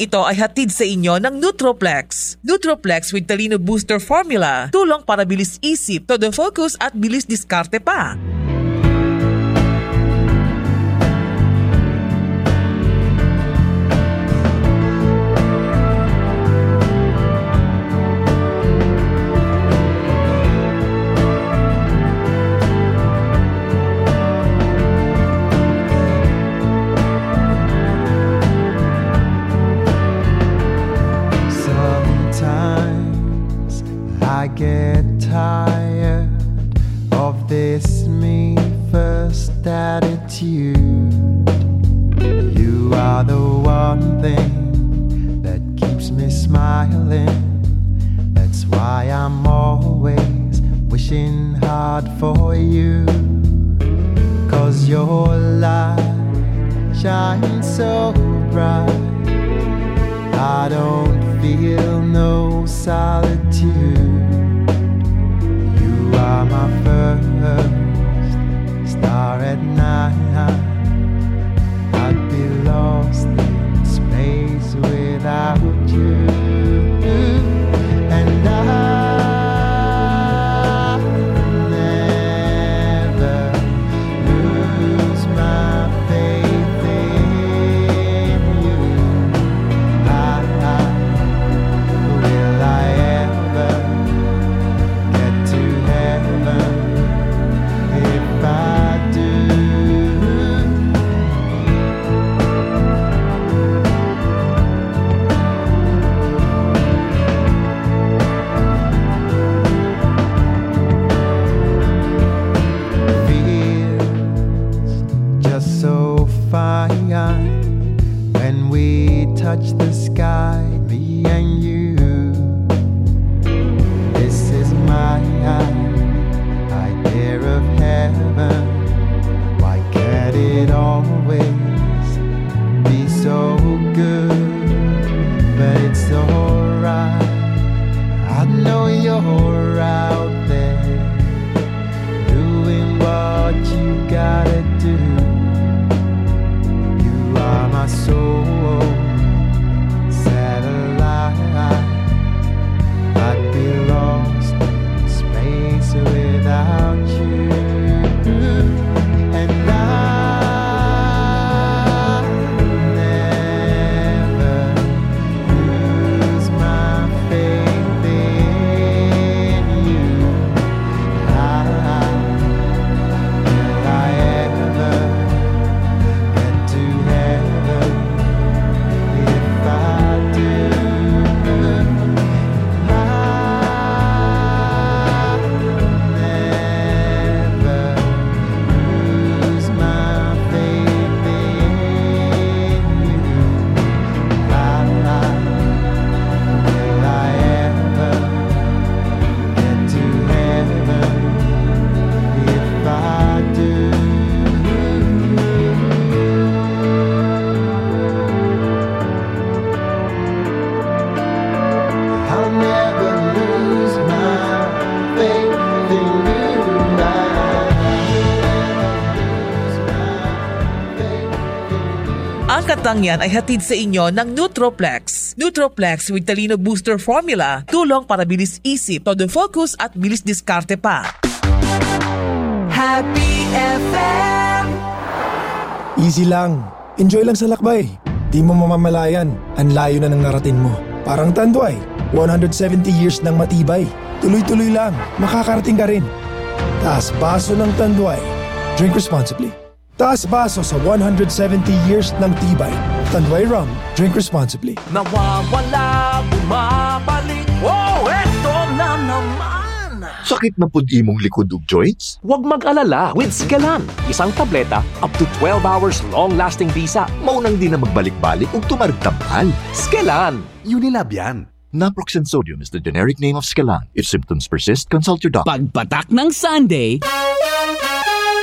ito ay hatid sa inyo ng Nutroplex. Nutroplex with Talino Booster Formula, tulong para bilis isip, todo focus at bilis diskarte pa. Balitang yan ay hatid sa inyo ng Nutroplex. Nutroplex with Talino Booster Formula, tulong para bilis isip, todo focus at bilis diskarte pa. Happy FM! Easy lang. Enjoy lang sa lakbay. Di mo mamamalayan, ang layo na ng narating mo. Parang tanduay, 170 years ng matibay. Tuloy-tuloy lang, makakarating ka rin. Taas baso ng tanduay. Drink responsibly. Taas-baso sa 170 years ng tibay. Tanway Rum, drink responsibly. Nawawala, bumabalik, oh, eto na naman! Sakit na pud imong likod ug joints? Huwag mag-alala with Scalan. Isang tableta, up to 12 hours long-lasting visa. Maunang di na magbalik-balik ug tumartambal. Scalan! Unilab yan. Naproxen sodium is the generic name of Scalan. If symptoms persist, consult your doctor. Pagpatak ng Sunday,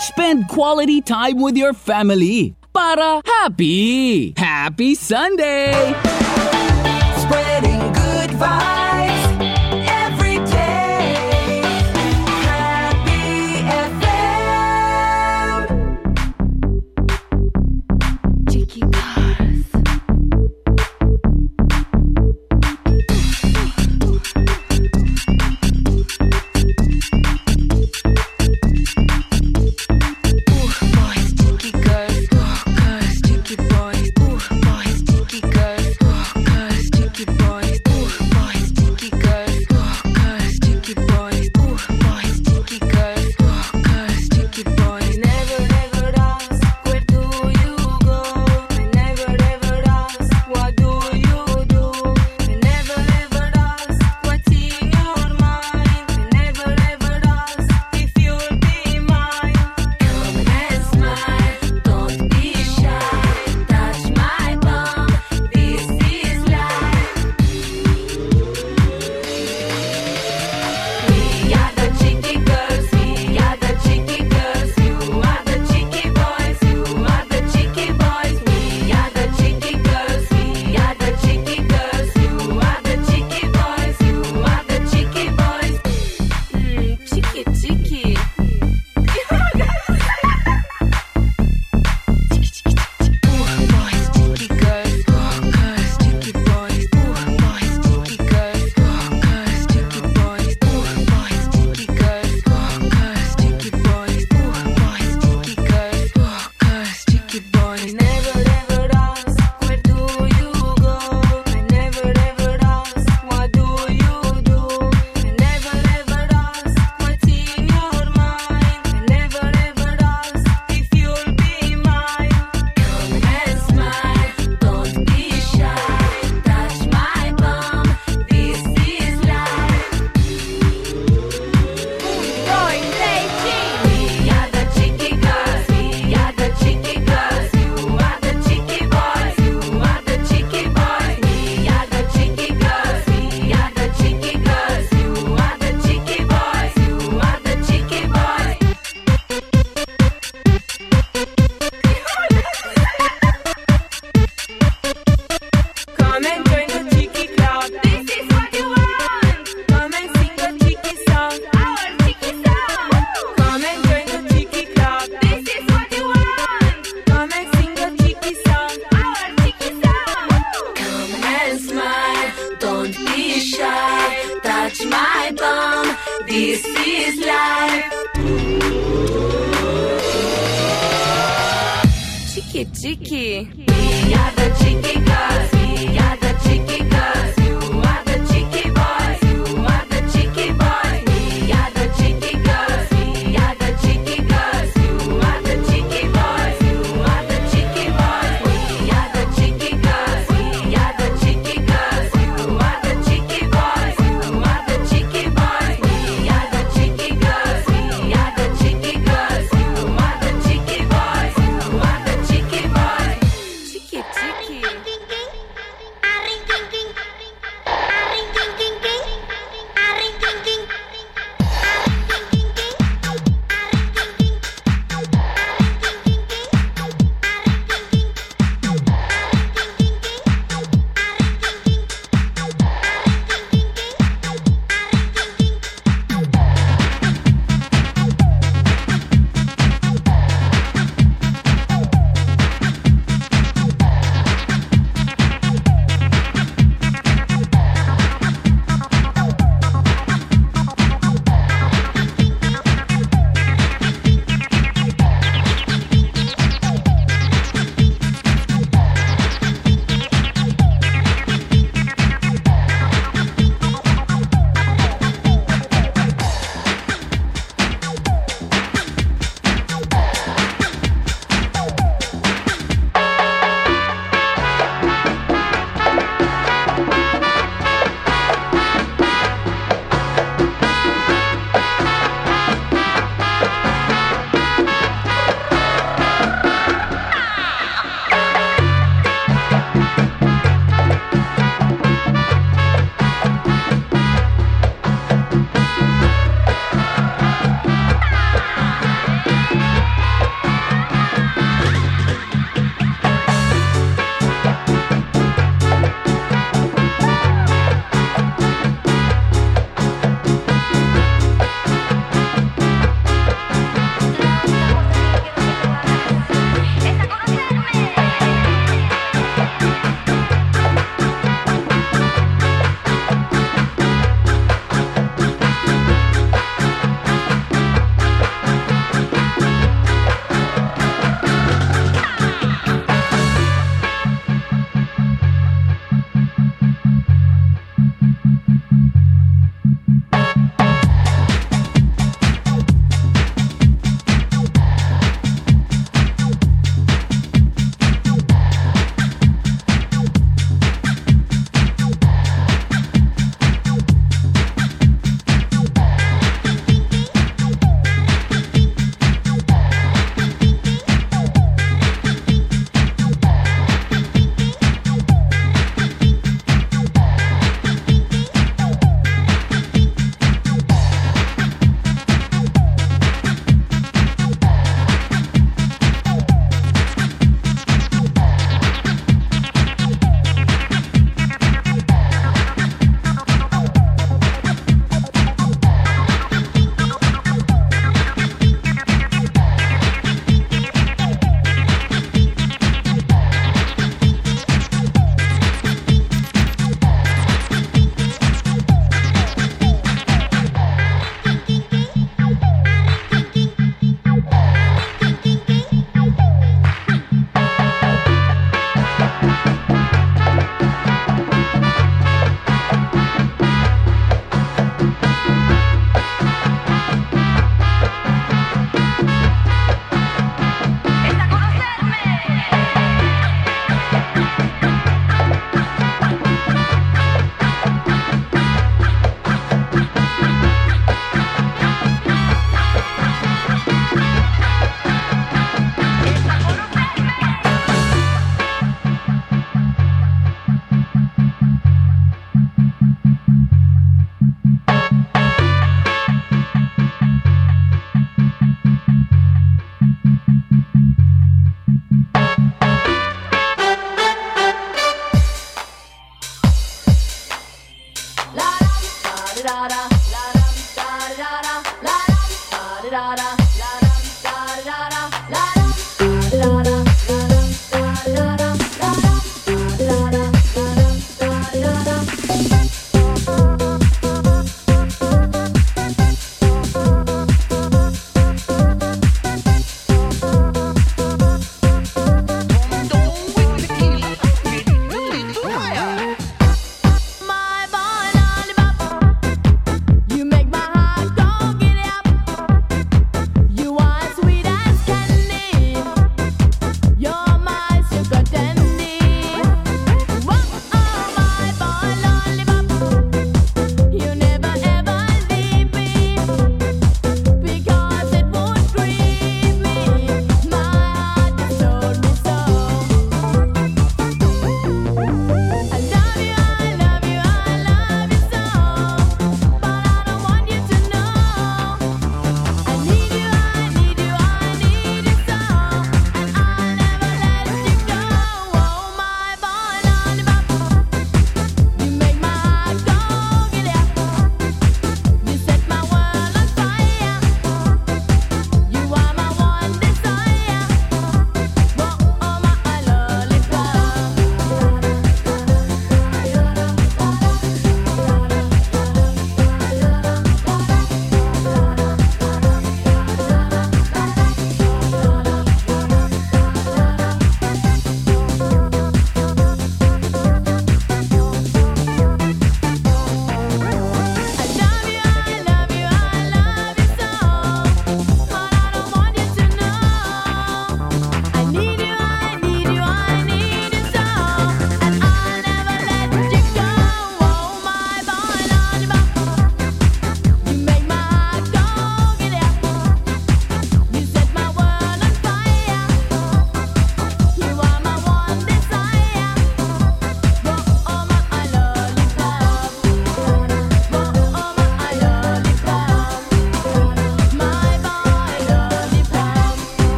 Spend quality time with your family para happy. Happy Sunday! Spreading good vibes.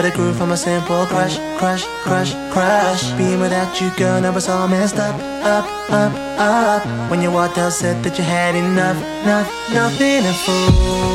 But the grew from a simple crush, crush, crush, crush. Being without you, girl, never saw all messed up, up, up, up. When you walked out, said that you had enough, enough, nothing to fool.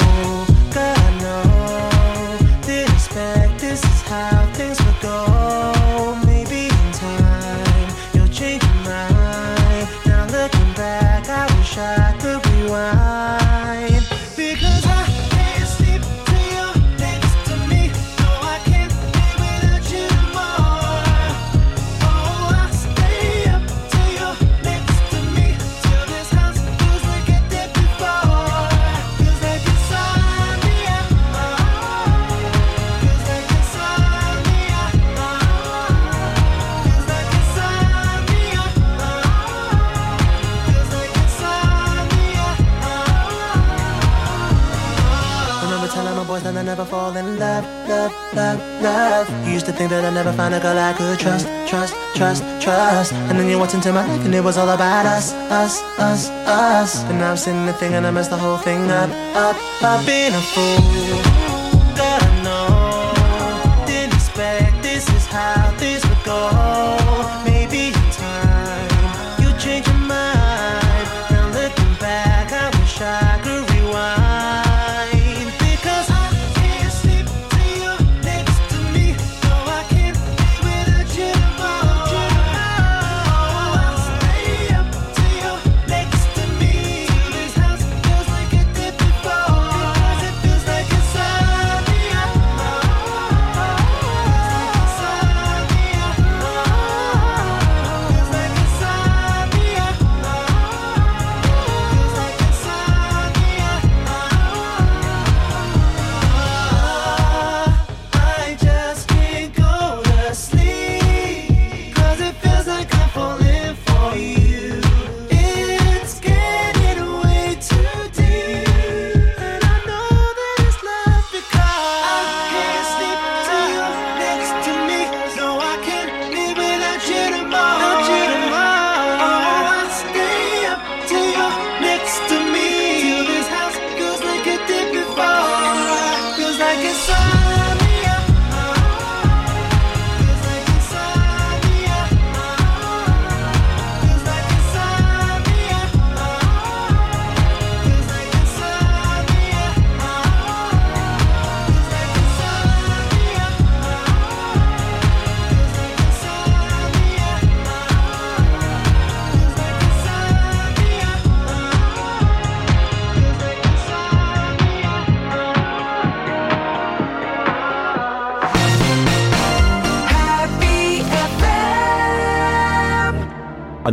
Never find a girl I could trust, trust, trust, trust. And then you walked into my life and it was all about us, us, us, us. And now I'm sitting thing, and I messed the whole thing up, up, up. Been a fool.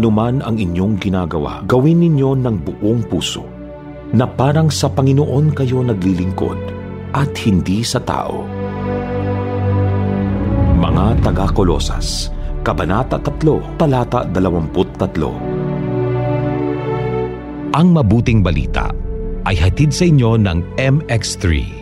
Anuman ang inyong ginagawa, gawin ninyo ng buong puso na parang sa Panginoon kayo naglilingkod at hindi sa tao. Mga taga-Kolosas, Kabanata 3, Talata 23 Ang mabuting balita ay hatid sa inyo ng MX3.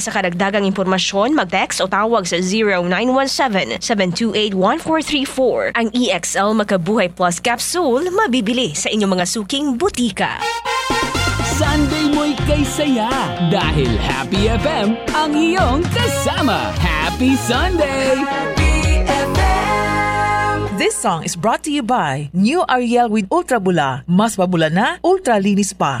sa karagdagang impormasyon, mag-text o tawag sa 0917-728-1434. Ang EXL Makabuhay Plus Capsule mabibili sa inyong mga suking butika. Sunday mo'y kay saya dahil Happy FM ang iyong kasama. Happy Sunday! This song is brought to you by New Ariel with Ultra Bula. Mas mabula na, ultra linis pa.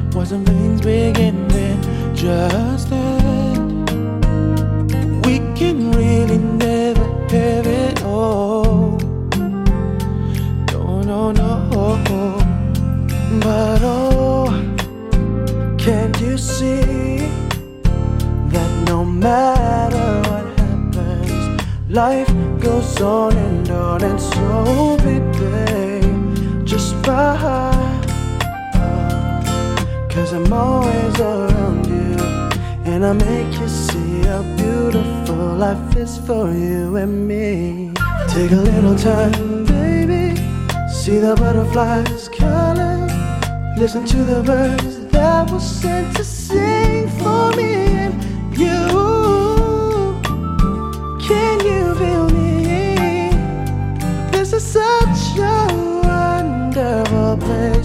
why some things begin then just end. We can really never have it all. No, no, no. But oh, can't you see that no matter what happens, life goes on and on, and so baby, just fine. Cause I'm always around you And I make you see how beautiful life is for you and me Take a little time, baby See the butterflies calling Listen to the birds that were sent to sing for me and you Can you feel me? This is such a wonderful place.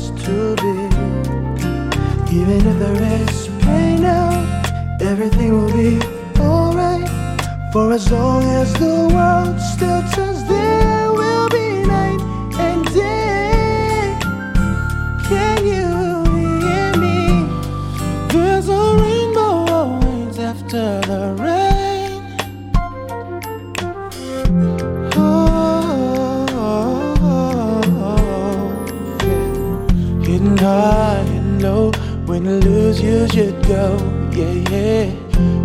Even if there is pain now, everything will be alright. For as long as the world still turns, lose, you go. Yeah, yeah.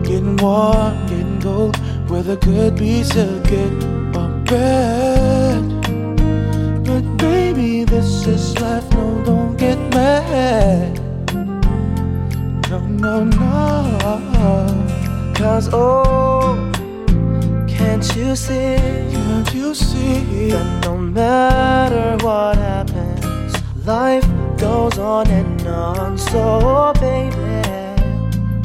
Getting warm, getting cold. Weather could be so good or bad. But baby, this is life. No, don't get mad. No, no, no. Cause oh, can't you see? Can't you see that no matter what happens, life goes on and on. So baby,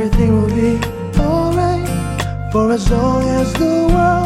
Everything will be alright. For as long as the world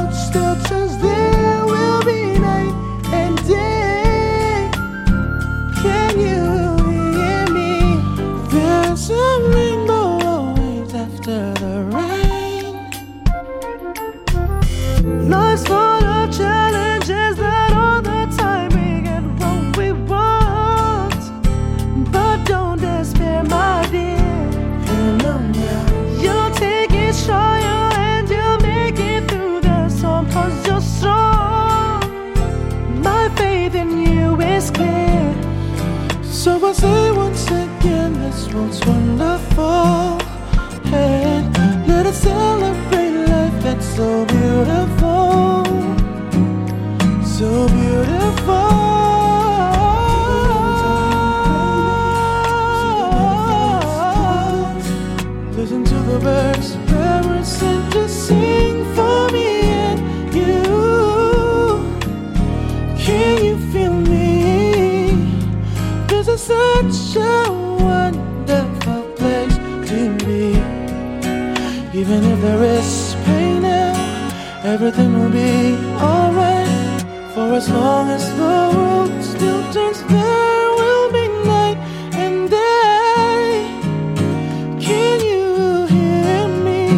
so beautiful. So beautiful. Listen to the birds, were sent to sing for me and you. Can you feel me? This is such a wonderful place to be. Even if there is everything will be alright. For as long as the world still turns, there will be night and day. Can you hear me?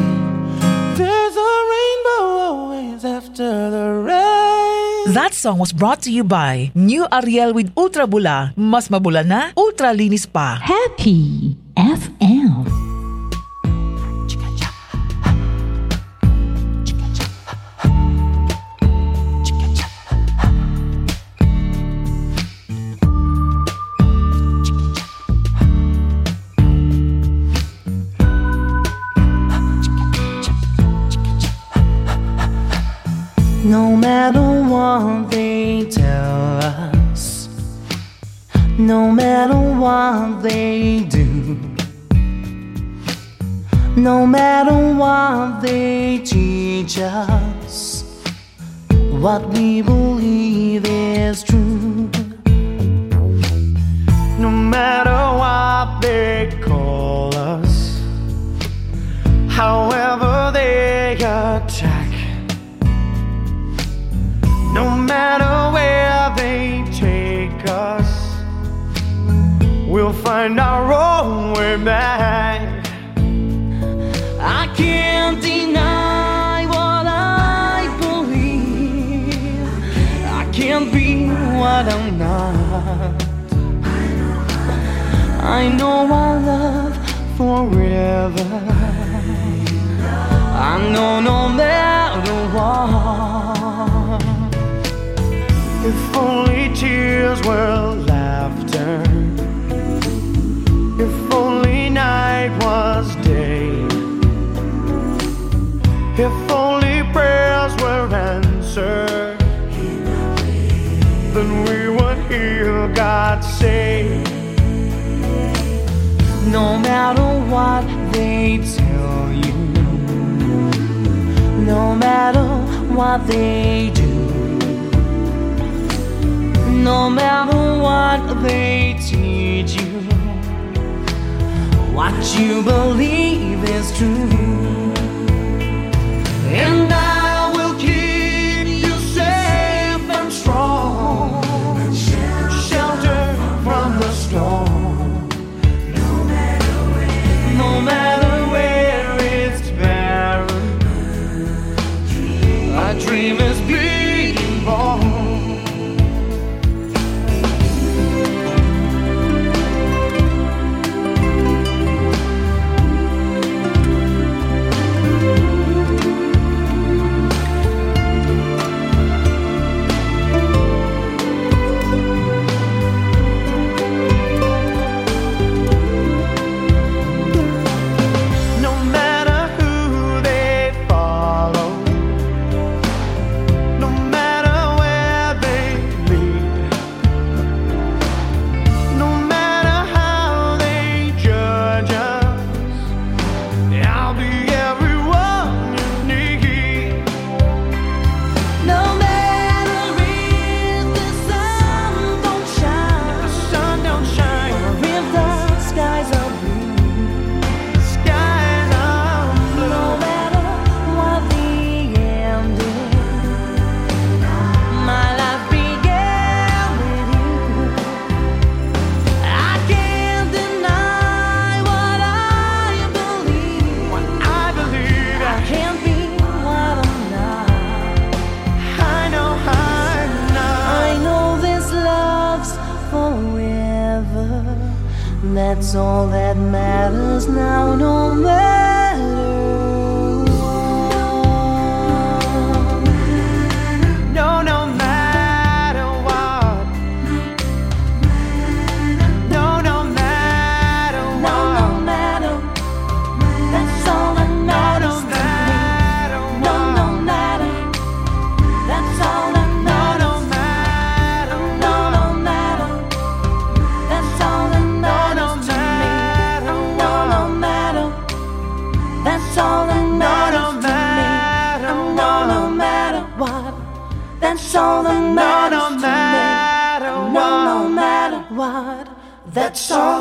There's a rainbow always after the rain. That song was brought to you by New Ariel with Ultra Bula. Mas mabula na, ultra linis pa. Happy FM. What they tell us, no matter what they do, no matter what they teach us, what we believe is true. No matter what they call us, however they attack. No matter where they take us, we'll find our own way back. I can't deny what I believe. I can't be what I'm not. I know our love forever. I know no matter what. If only tears were laughter. If only night was day. If only prayers were answered. Then we would hear God say. No matter what they tell you, no matter what they do. No matter what they teach you, what you believe is true. And I will keep you safe and strong, shelter from the storm. No matter where. No matter all that matters now. No. That's all.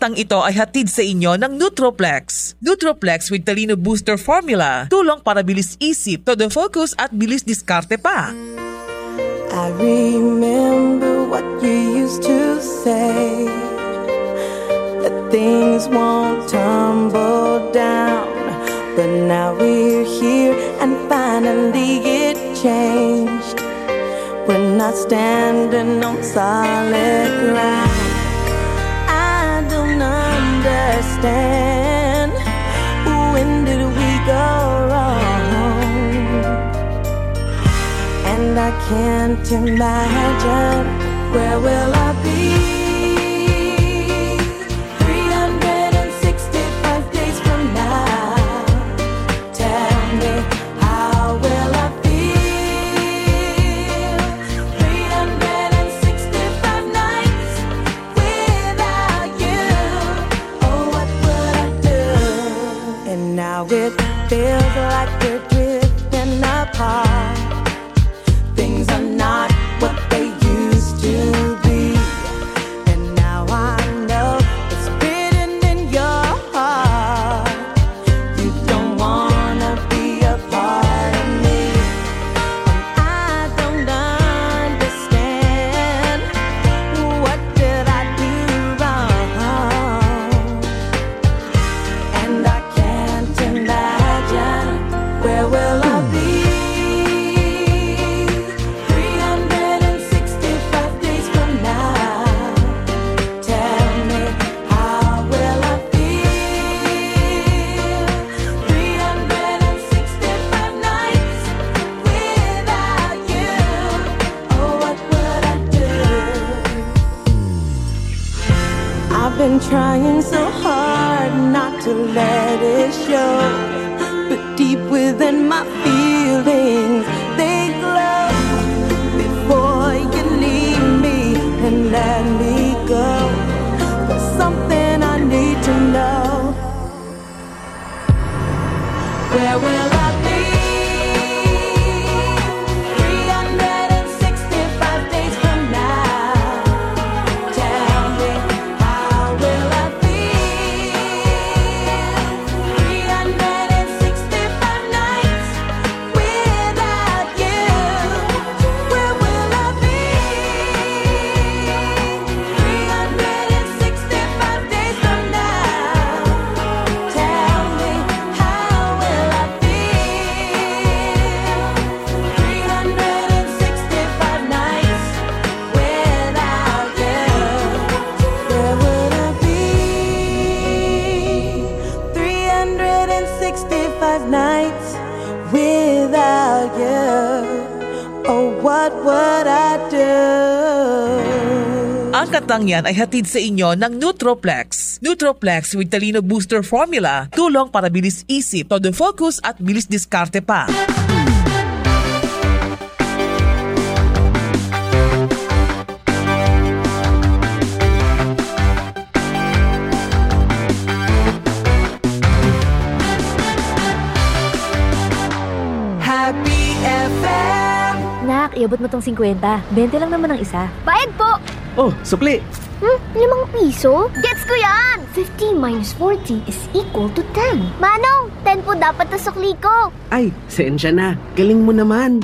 Kantang ito ay hatid sa inyo ng Nutroplex. Nutroplex with Talino Booster Formula. Tulong para bilis isip, todo focus at bilis diskarte pa. I remember what you used to say that things won't tumble down. But now we're here and finally it changed. We're not standing on solid ground. Understand. When did we go wrong? And I can't imagine where will I be Ang kantang yan ay hatid sa inyo ng Nutroplex. Nutroplex with Talino Booster Formula. Tulong para bilis isip, todo focus at bilis diskarte pa. Happy FM! Nak, iabot mo tong 50. 20 lang naman ang isa. Bayad po! Oh, sukli! Hmm? Limang piso? Gets ko yan! 15 minus 40 is equal to 10. Manong, 10 po dapat na sukli ko. Ay, sensya na. Galing mo naman.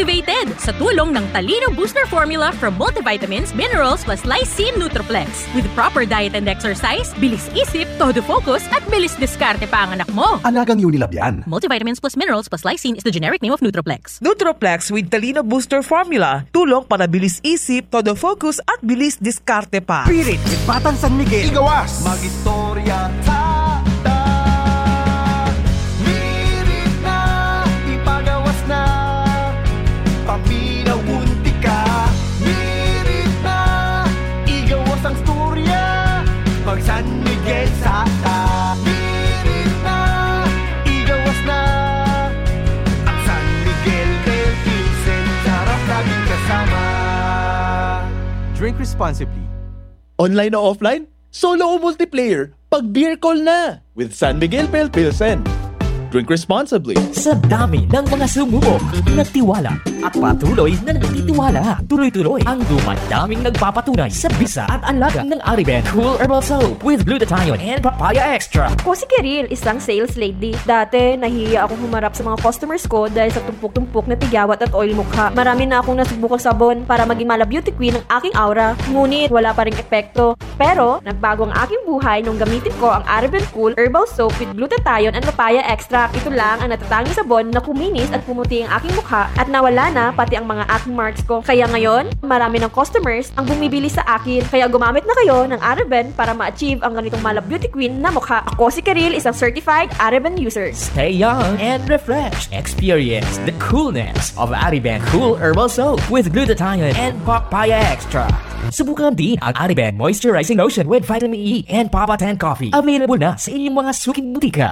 Talino Activated sa tulong ng Talino Booster Formula from multivitamins, minerals plus lysine Nutroplex. With proper diet and exercise, bilis isip, todo focus at bilis diskarte pa ang anak mo. Alagang Unilab yan. Multivitamins plus minerals plus lysine is the generic name of Nutroplex. Nutroplex with Talino Booster Formula. Tulong para bilis isip, todo focus at bilis diskarte pa. Spirit with Batang San Miguel. Igawas! Mag-istorya ta responsibly. Online o offline? Solo o multiplayer? Pag beer call na with San Miguel Pale Pilsen. Drink responsibly. Sa dami ng mga sumubok, nagtiwala at patuloy na nagtitiwala. Tuloy-tuloy ang dumadaming nagpapatunay sa bisa at alaga ng Ariben Cool Herbal Soap with glutathione and papaya extra. Ako si Kiril, isang sales lady. Dati, nahihiya akong humarap sa mga customers ko dahil sa tumpok-tumpok na tigyawat at oil mukha. Marami na akong nasubukang sabon para maging mala beauty queen ang aking aura. Ngunit, wala pa ring epekto. Pero, nagbago ang aking buhay nung gamitin ko ang Araben Cool Herbal Soap with glutathione and papaya extract. Ito lang ang natatanging sabon na kuminis at pumuti ang aking mukha at nawala na pati ang mga acne marks ko. Kaya ngayon, marami ng customers ang bumibili sa akin. Kaya gumamit na kayo ng Araben para ma-achieve ang ganitong mala beauty queen na mukha. Ako si Karil, isang certified Araben user. Stay young and refreshed. Experience the coolness of Ariben Cool Herbal Soap with glutathione and papaya extra. Subukan din ang Ariben Moisturizing Lotion with Vitamin E and Papa 10 Coffee. Available na sa inyong mga suking butika.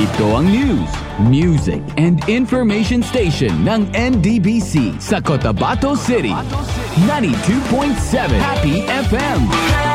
Ito ang news, music, and information station ng NDBC sa Cotabato City. 92.7 Happy FM.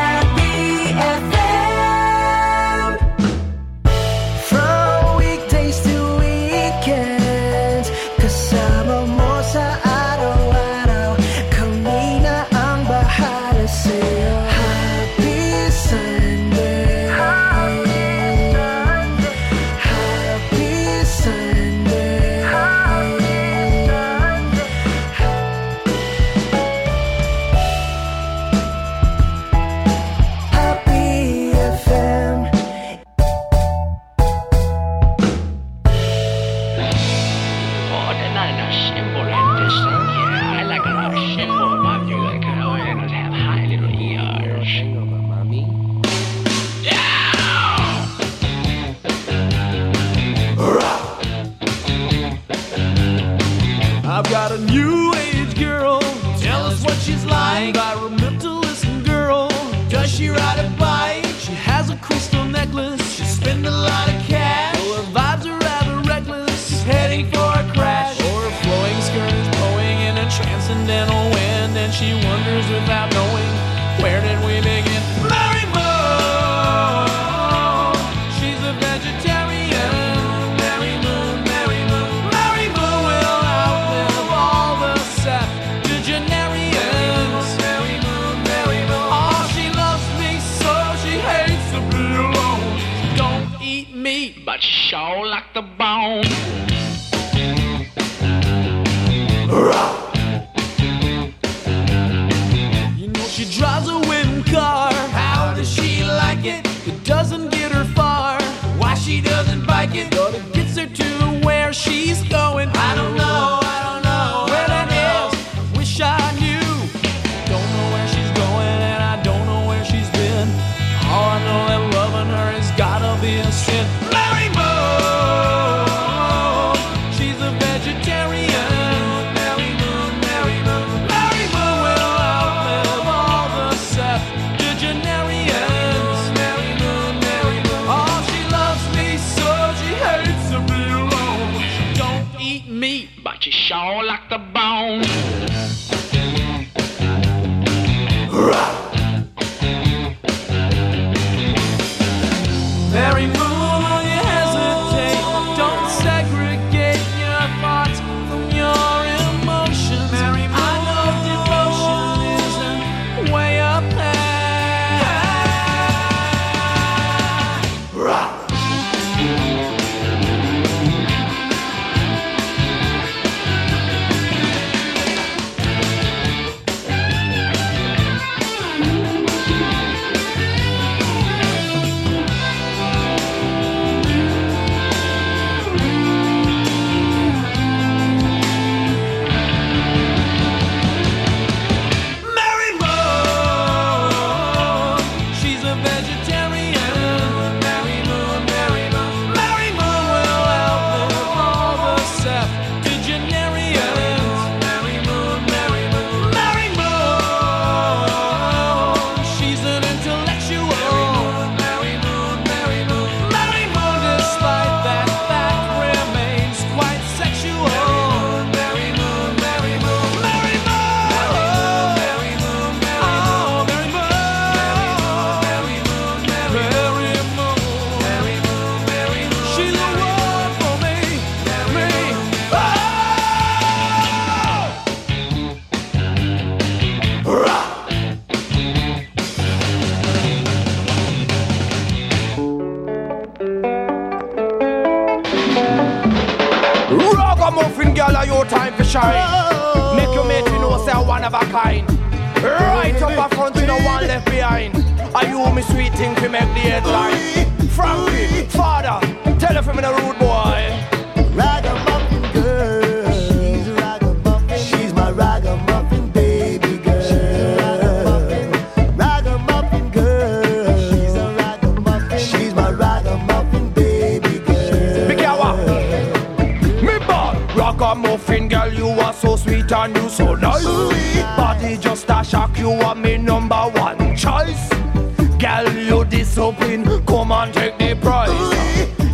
discipline. Come and take the prize.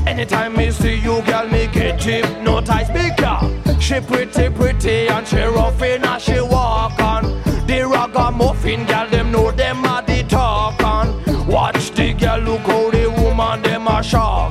Anytime me see you, girl, me get hypnotized because she pretty, pretty, and she rough as she walk on. The ragamuffin, girl, them know them are the talk on. Watch the girl look how the woman them are shock.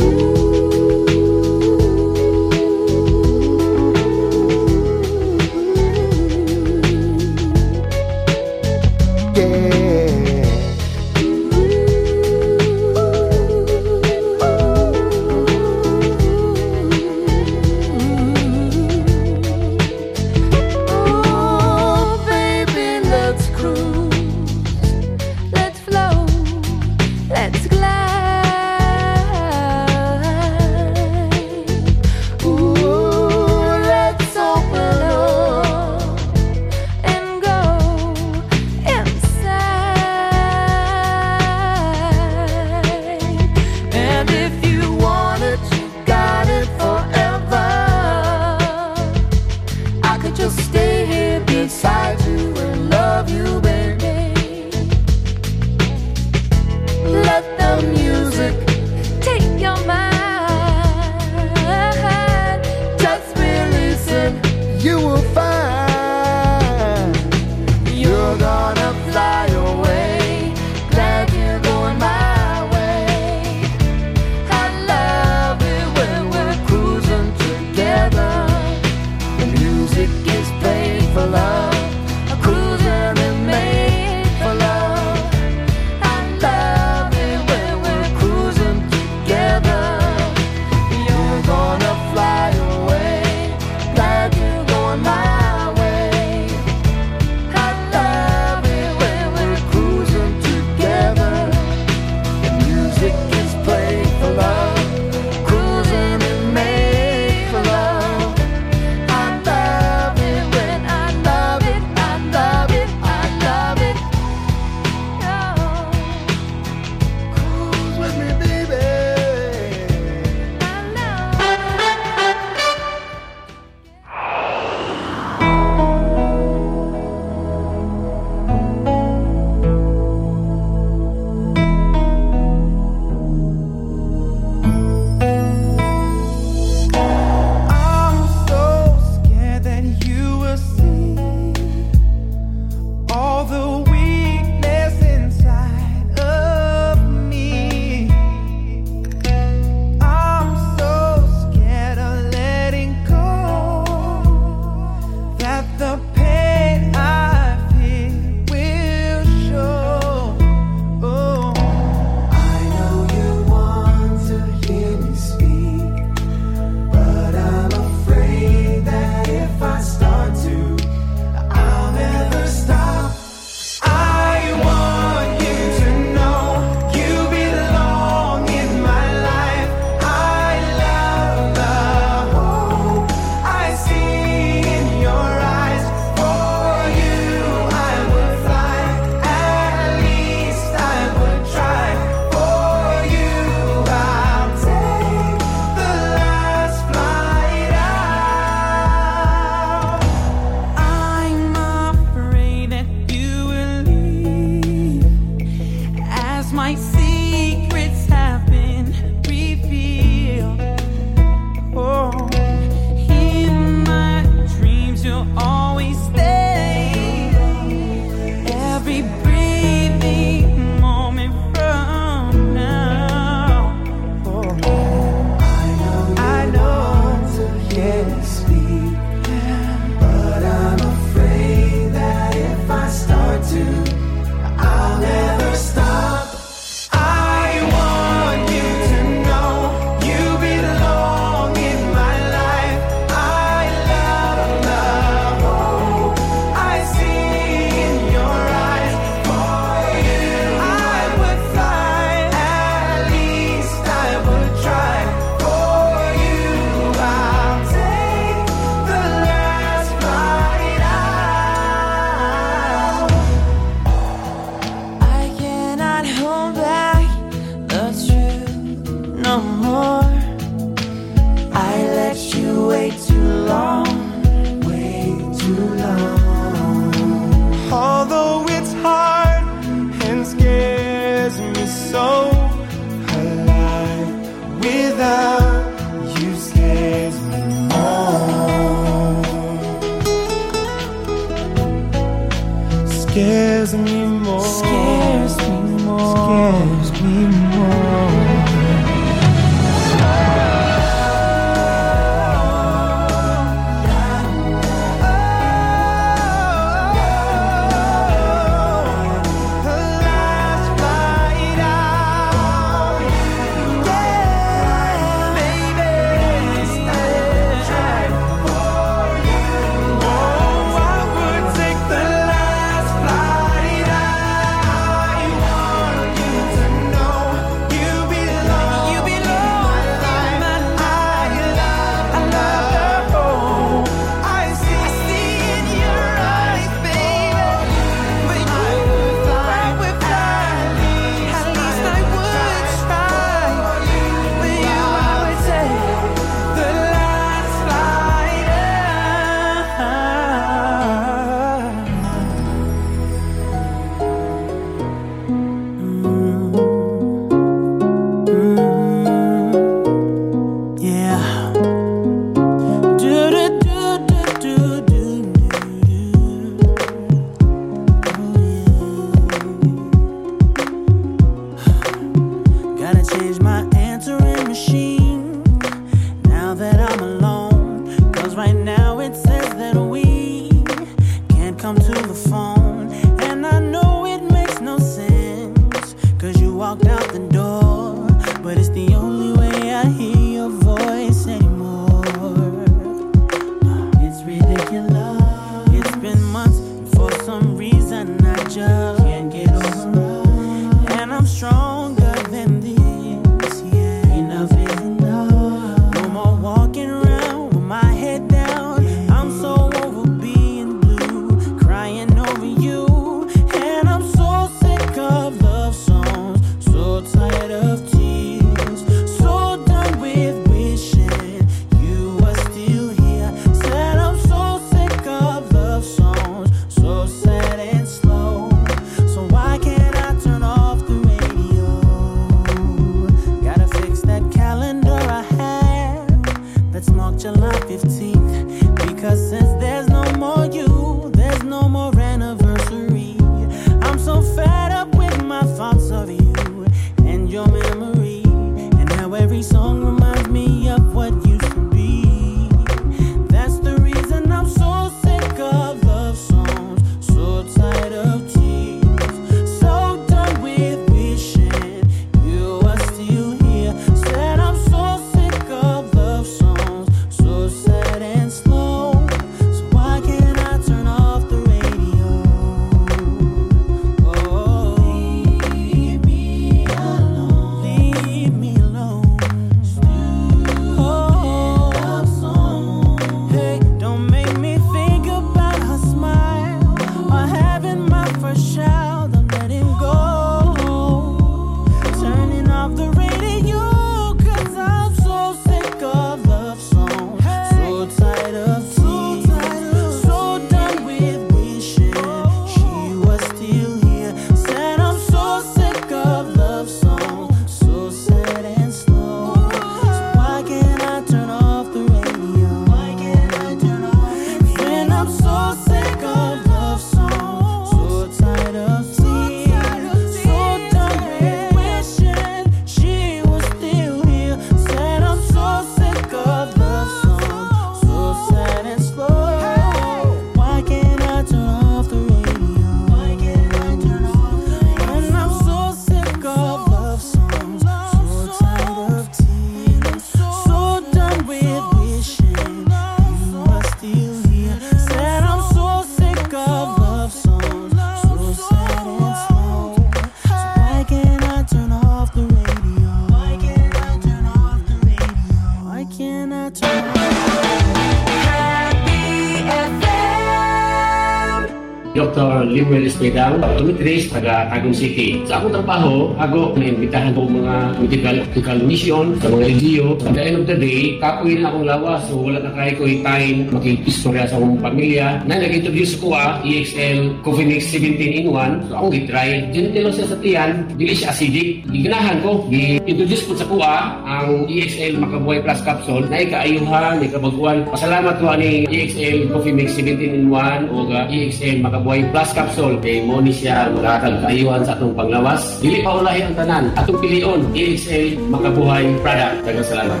Limuel Espedang, optometrist, taga Tagum City. Sa akong trabaho, ako naimbitahan ko mga medical, medical mission sa mga LGU. At the end of the day, kapoy na akong lawas. So wala na kaya ko yung time makikistorya sa akong pamilya. Na nag-introduce ko ah, EXL Mix 17 in 1. So akong gitry. Ginitilo siya sa tiyan, dili siya acidic. Giganahan ko, gi-introduce ko sa kuha ang EXL Makabuhay Plus Capsule na ikaayuhan, ikabaguan. Pasalamat ko ani EXL Coffee Mix 17 in 1 o EXL Makabuhay Plus Capsule. Kay mo ni siya makakag kaayuhan sa atong panglawas. Dili pa ulahi ang tanan. Atong pilion, EXL Makabuhay Product. Dagang salamat.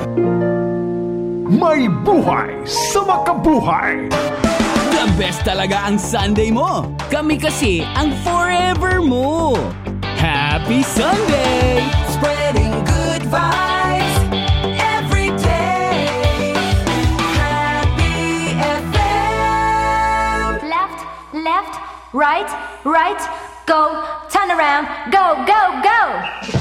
May buhay sa makabuhay! The best talaga ang Sunday mo. Kami kasi ang forever mo. Happy Sunday! Spreading right, right, go, turn around, go, go, go.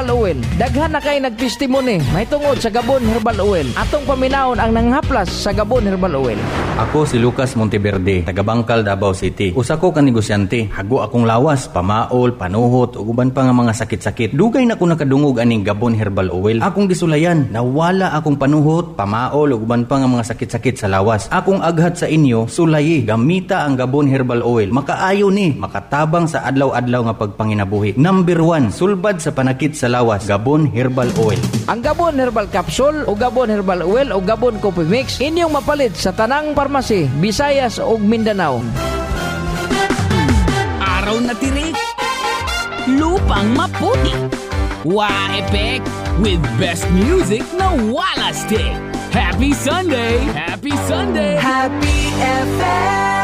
Búfalo Oil. Daghan na kay nagtestimony may tungod sa Gabon Herbal Oil. Atong paminawon ang nanghaplas sa Gabon Herbal Oil. Ako si Lucas Monteverde, taga Bangkal, Davao City. Usa ko ka negosyante, hago akong lawas, pamaol, panuhot, ug uban pa nga mga sakit-sakit. Dugay na ko nakadungog aning Gabon Herbal Oil. Akong gisulayan, nawala akong panuhot, pamaol, ug uban pa nga mga sakit-sakit sa lawas. Akong aghat sa inyo, sulayi, gamita ang Gabon Herbal Oil. Makaayo ni, makatabang sa adlaw-adlaw nga pagpanginabuhi. Number one, sulbad sa panakit sa lawas, Gabon Herbal Oil. Ang Gabon Herbal Capsule o Gabon Herbal Oil o Gabon Coffee Mix inyong mapalit sa tanang parmasi, Visayas ug Mindanao. Araw na tirik. Lupang maputi. Wa-Epek with best music na wala stick. Happy Sunday! Happy Sunday! Happy FM.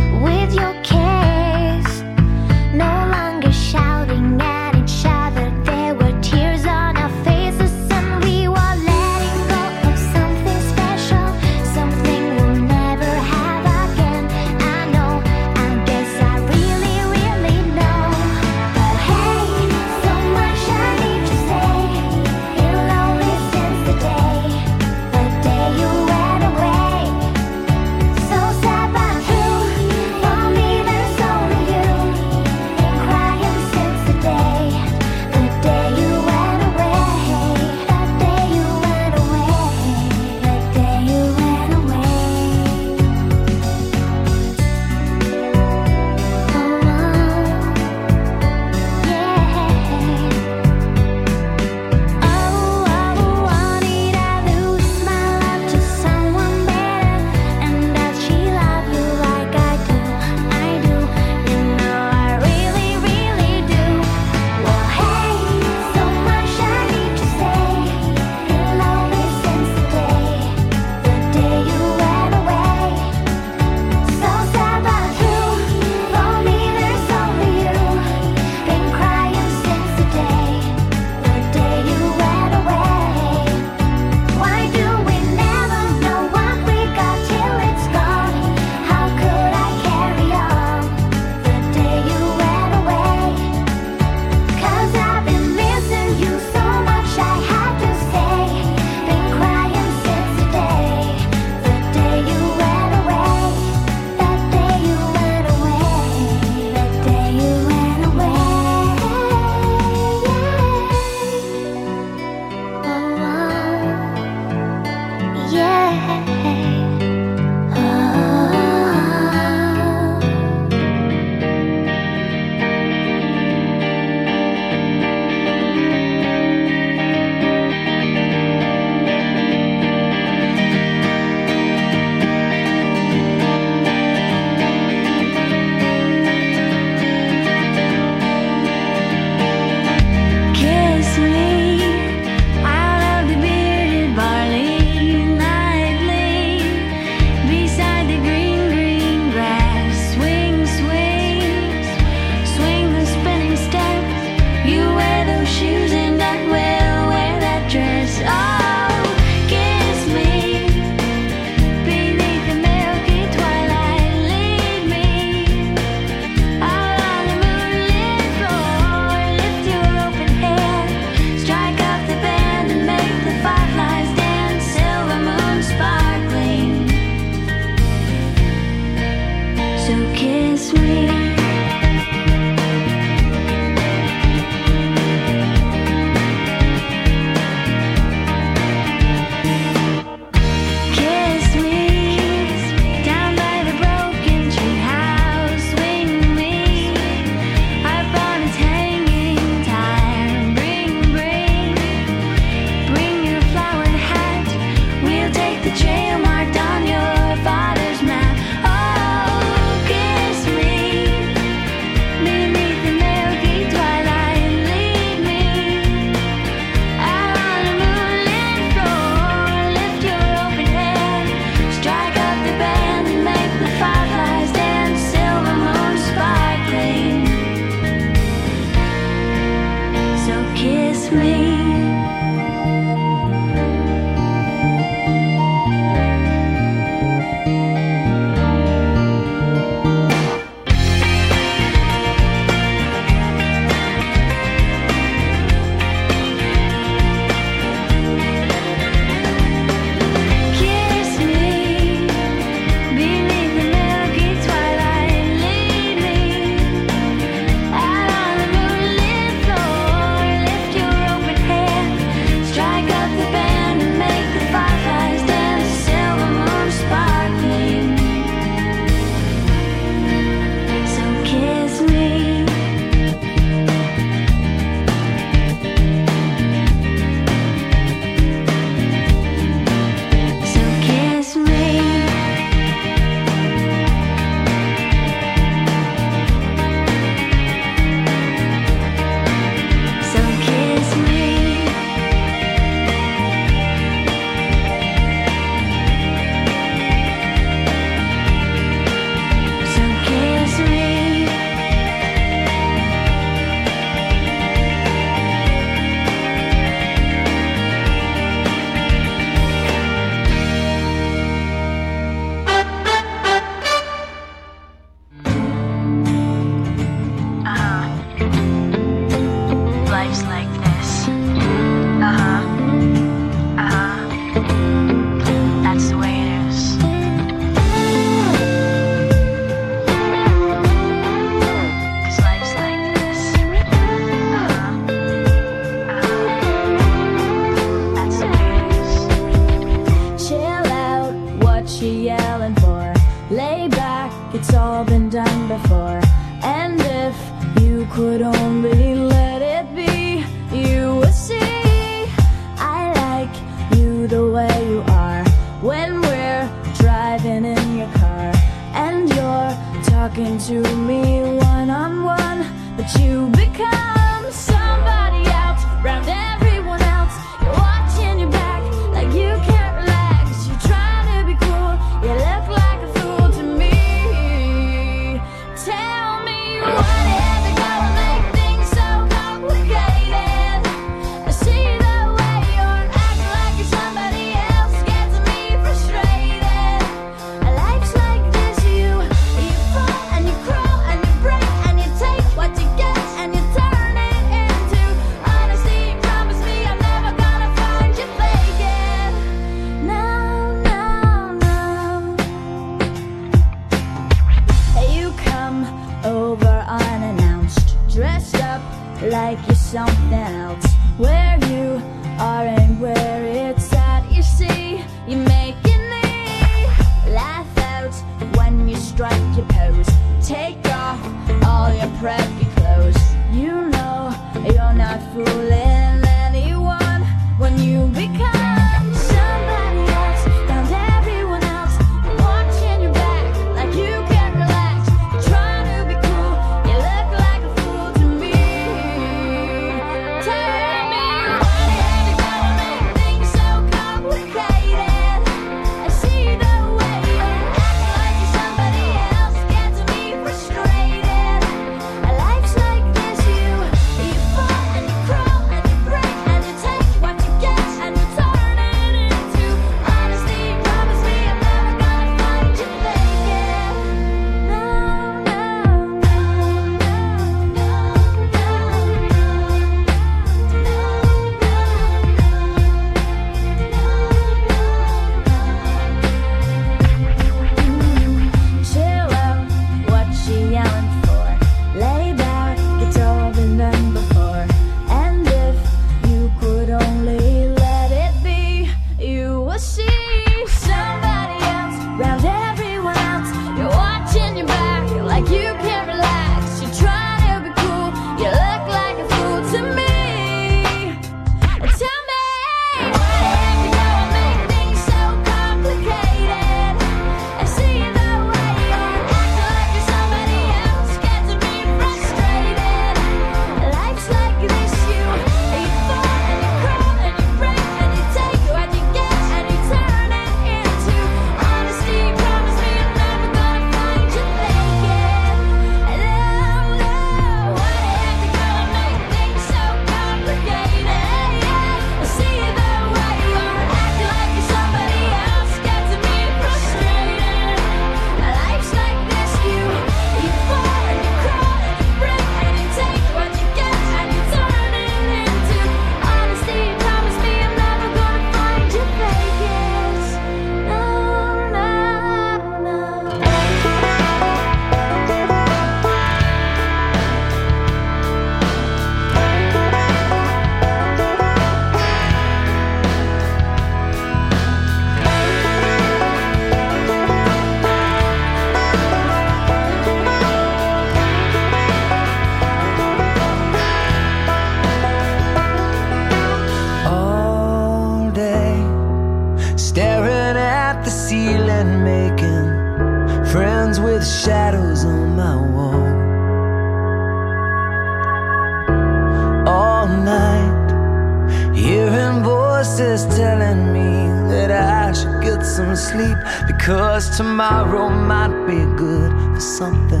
Tomorrow might be good for something.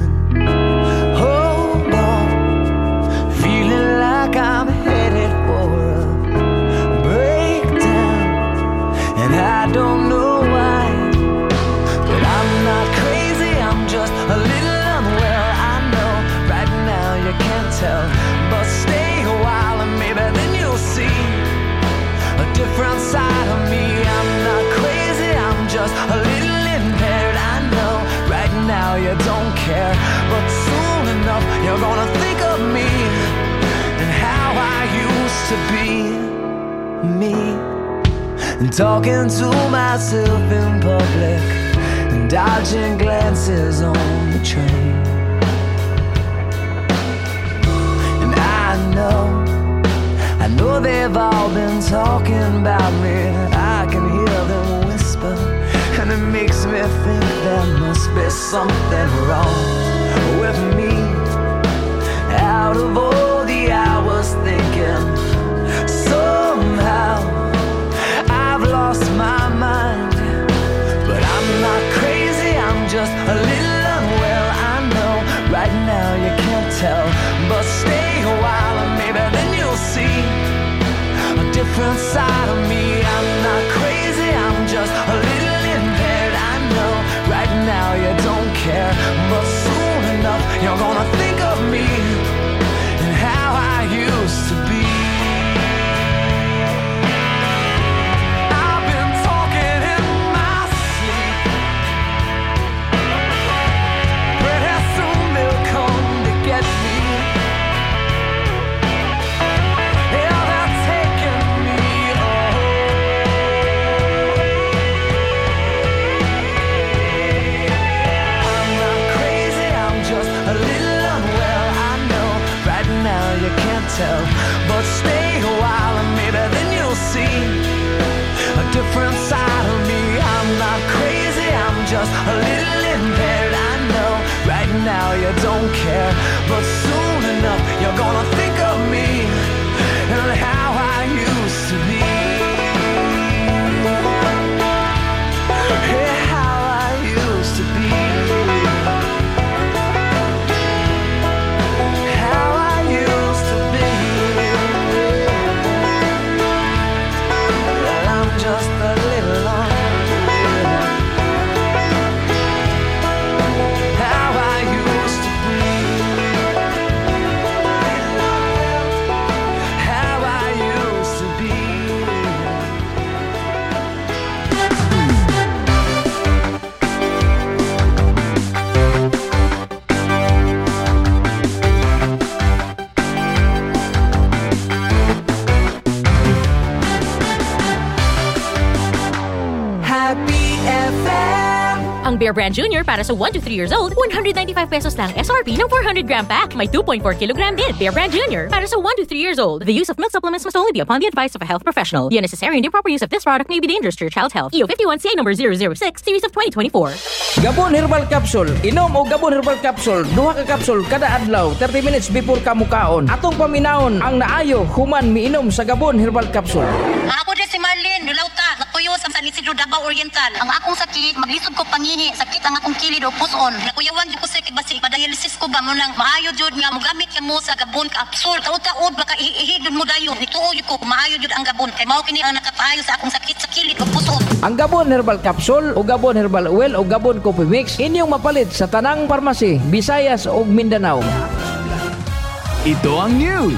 and talking to myself in public and dodging glances on the train. And I know, I know they've all been talking about me. I can hear them whisper, and it makes me think there must be something wrong with me. Out of all lost my mind. But I'm not crazy, I'm just a little unwell. I know right now you can't tell, but stay a while and maybe then you'll see a different side of me. I'm not crazy, I'm just a little impaired. I know right now you don't care, but soon enough you're gonna you but stay a while and maybe then you'll see a different side of me. I'm not crazy, I'm just a little impaired. I know right now you don't care, but soon enough you're gonna think Bear Brand Junior para sa 1 to 3 years old, 195 pesos lang SRP ng 400 gram pack. May 2.4 kilogram din. Bear Brand Junior para sa 1 to 3 years old. The use of milk supplements must only be upon the advice of a health professional. The unnecessary and improper use of this product may be dangerous to your child's health. EO 51 CA number 006, series of 2024. Gabon Herbal Capsule. Inom o Gabon Herbal Capsule. Duha ka capsule kada adlaw 30 minutes before kamukaon. Atong paminahon ang naayo human miinom sa Gabon Herbal Capsule. Ako din si Marlene, Nulauta, natuyo sa San Isidro, Davao Oriental. Ang akong sakit, maglisod ko pangihi, sakit ang akong kilid o puson. Nakuyawan di ko sa kibasi, padayalysis ko ba mo nang maayo jud nga, mugamit ka mo sa gabon kapsul. Taud-taud, baka ihihidon mo dayo. Nituo jud ko, maayo jud ang gabon. Kay mao kini ang nakatayo sa akong sakit sa kilid o puson. Ang Gabon Herbal Capsule o Gabon Herbal Oil o Gabon Coffee Mix inyong mapalit sa tanang parmasi, Visayas ug Mindanao. Ito ang news,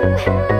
you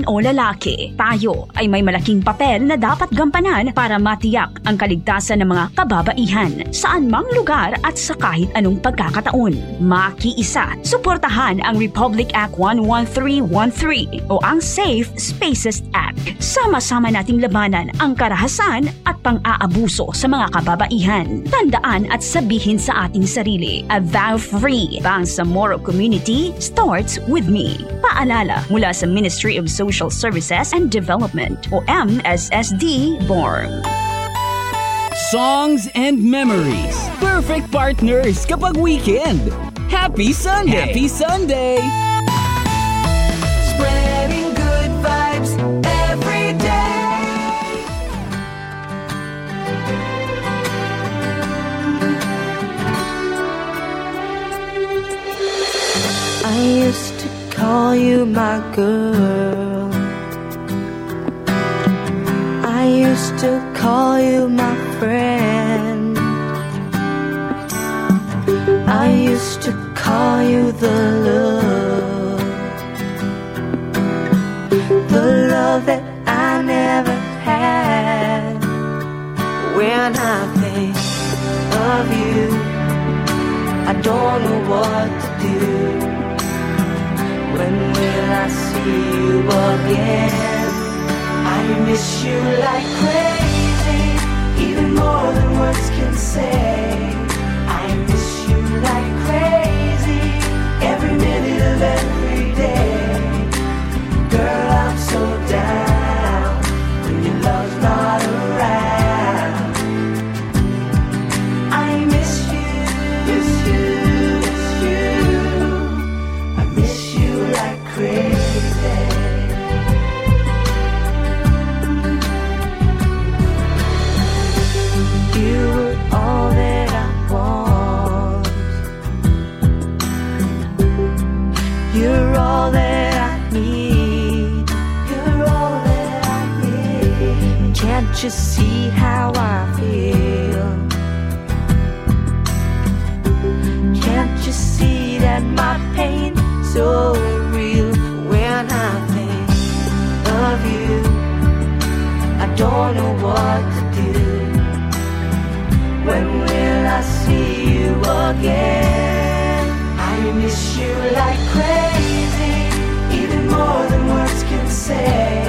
Babae man o lalaki, tayo ay may malaking papel na dapat gampanan para matiyak ang kaligtasan ng mga kababaihan saan mang lugar at sa kahit anong pagkakataon. Makiisa, suportahan ang Republic Act 11313 o ang Safe Spaces Act. Sama-sama nating labanan ang karahasan at pang-aabuso sa mga kababaihan. Tandaan at sabihin sa ating sarili, a vow free Bangsamoro community starts with me. Paalala mula sa Ministry of Social Services and Development o MSSD BORG. Songs and memories. Perfect partners kapag weekend. Happy Sunday! Happy Sunday! Spreading good vibes every day. I used to call you my girl. I used to call you my friend. I used to call you the love. The love that I never had. When I think of you, I don't know what to do. When will I see you again? I miss you like crazy, even more than words can say. I miss you like crazy, Can't you see how I feel? Can't you see that my pain so real when I think of you? I don't know what to do. When will I see you again? I miss you like crazy, even more than words can say.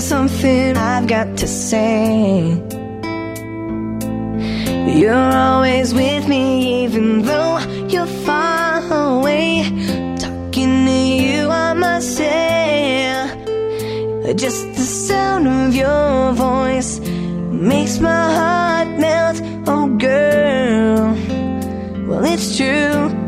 There's something I've got to say. You're always with me, even though you're far away. Talking to you, I must say. Just the sound of your voice makes my heart melt. Oh, girl, well, it's true.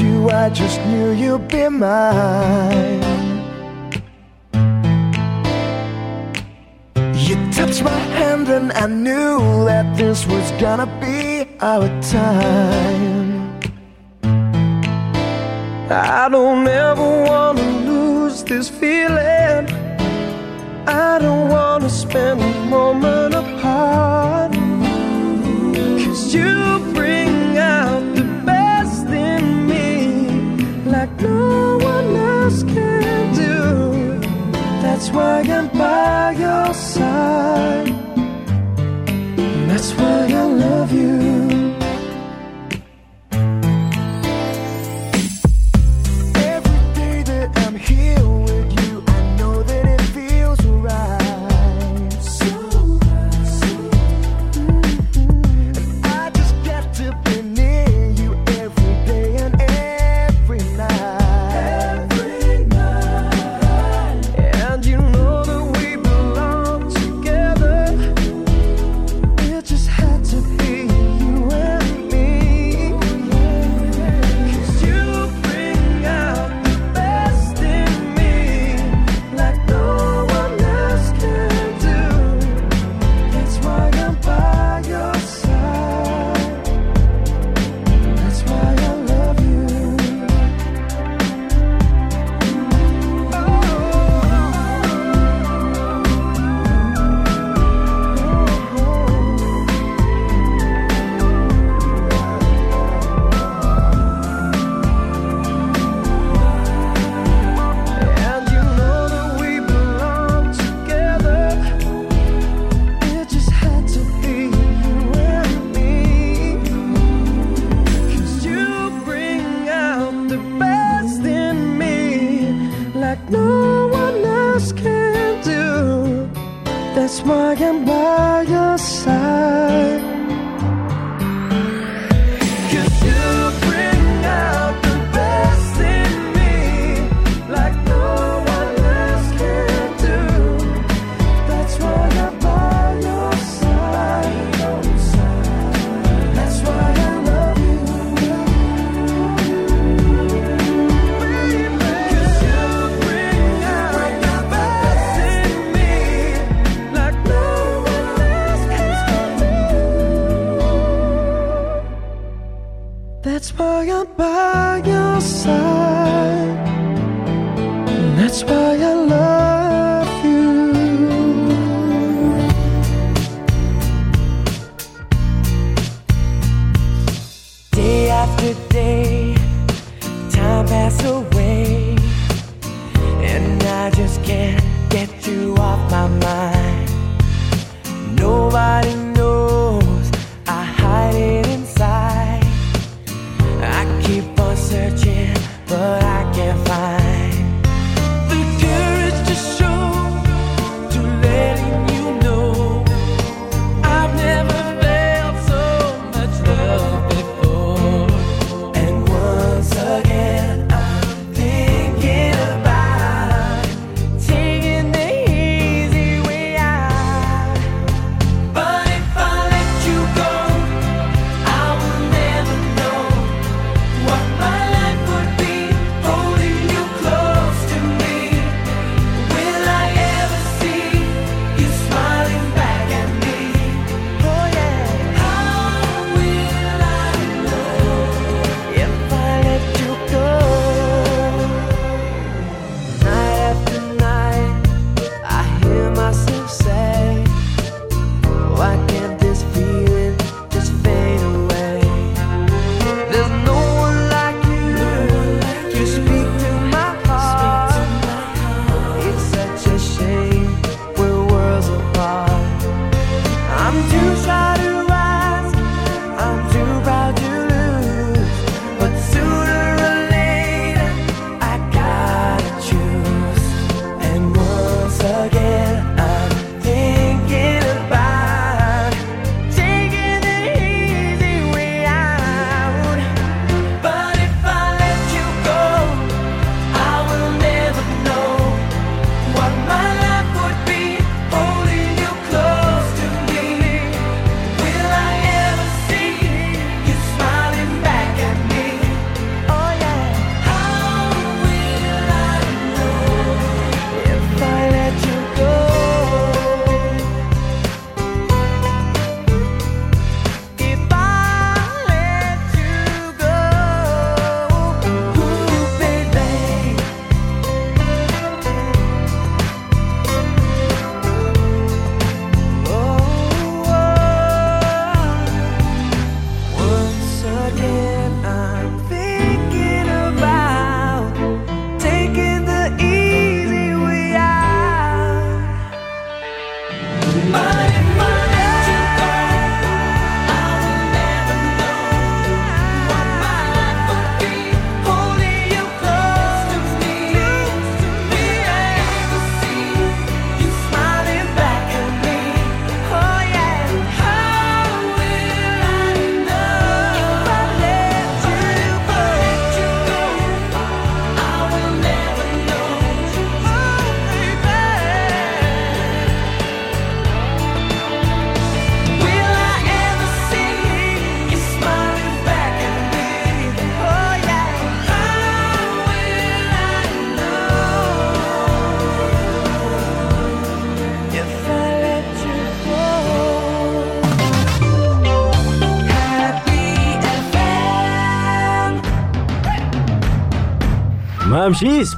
you, I just knew you'd be mine. You touched my hand, and I knew that this was gonna be Ma'am Shis,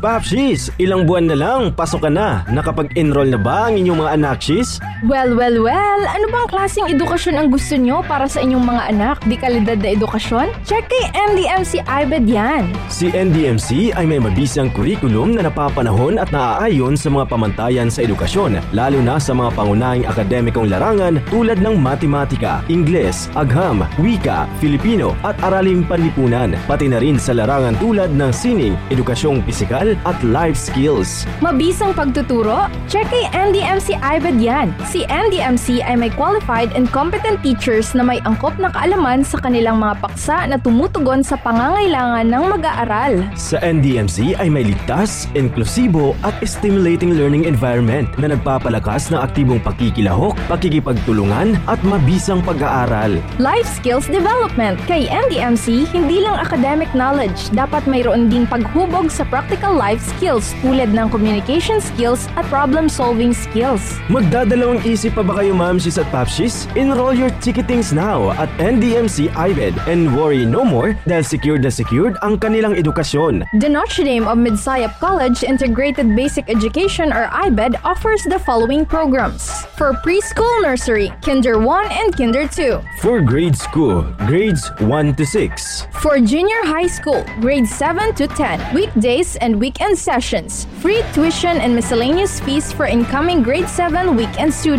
ilang buwan na lang, pasok ka na. Nakapag-enroll na ba ang inyong mga anak, Shis? Well, well, well, ano bang klaseng edukasyon ang gusto nyo para sa inyong mga anak? Di kalidad na edukasyon? Check kay NDMC IBED yan! Si NDMC ay may mabisang kurikulum na napapanahon at naaayon sa mga pamantayan sa edukasyon, lalo na sa mga pangunahing akademikong larangan tulad ng matematika, Ingles, agham, wika, Filipino at araling panlipunan, pati na rin sa larangan tulad ng sining, edukasyong pisikal at life skills. Mabisang pagtuturo? Check kay NDMC IBED yan! Si NDMC ay may qualified and competent teachers na may angkop na kaalaman sa kanilang mga paksa na tumutugon sa pangangailangan ng mag-aaral. Sa NDMC ay may ligtas, inklusibo at stimulating learning environment na nagpapalakas ng aktibong pakikilahok, pakikipagtulungan at mabisang pag-aaral. Life Skills Development. Kay NDMC, hindi lang academic knowledge, dapat mayroon ding paghubog sa practical life skills tulad ng communication skills at problem-solving skills. Magdadalawang isip pa ba kayo mamsis at papsis? Enroll your ticketings now at NDMC IBED and worry no more dahil secured na secured ang kanilang edukasyon. The Notre Dame of Midsayap College Integrated Basic Education or IBED offers the following programs. For preschool nursery, Kinder 1 and Kinder 2. For grade school, grades 1 to 6. For junior high school, grades 7 to 10, weekdays and weekend sessions. Free tuition and miscellaneous fees for incoming grade 7 weekend students.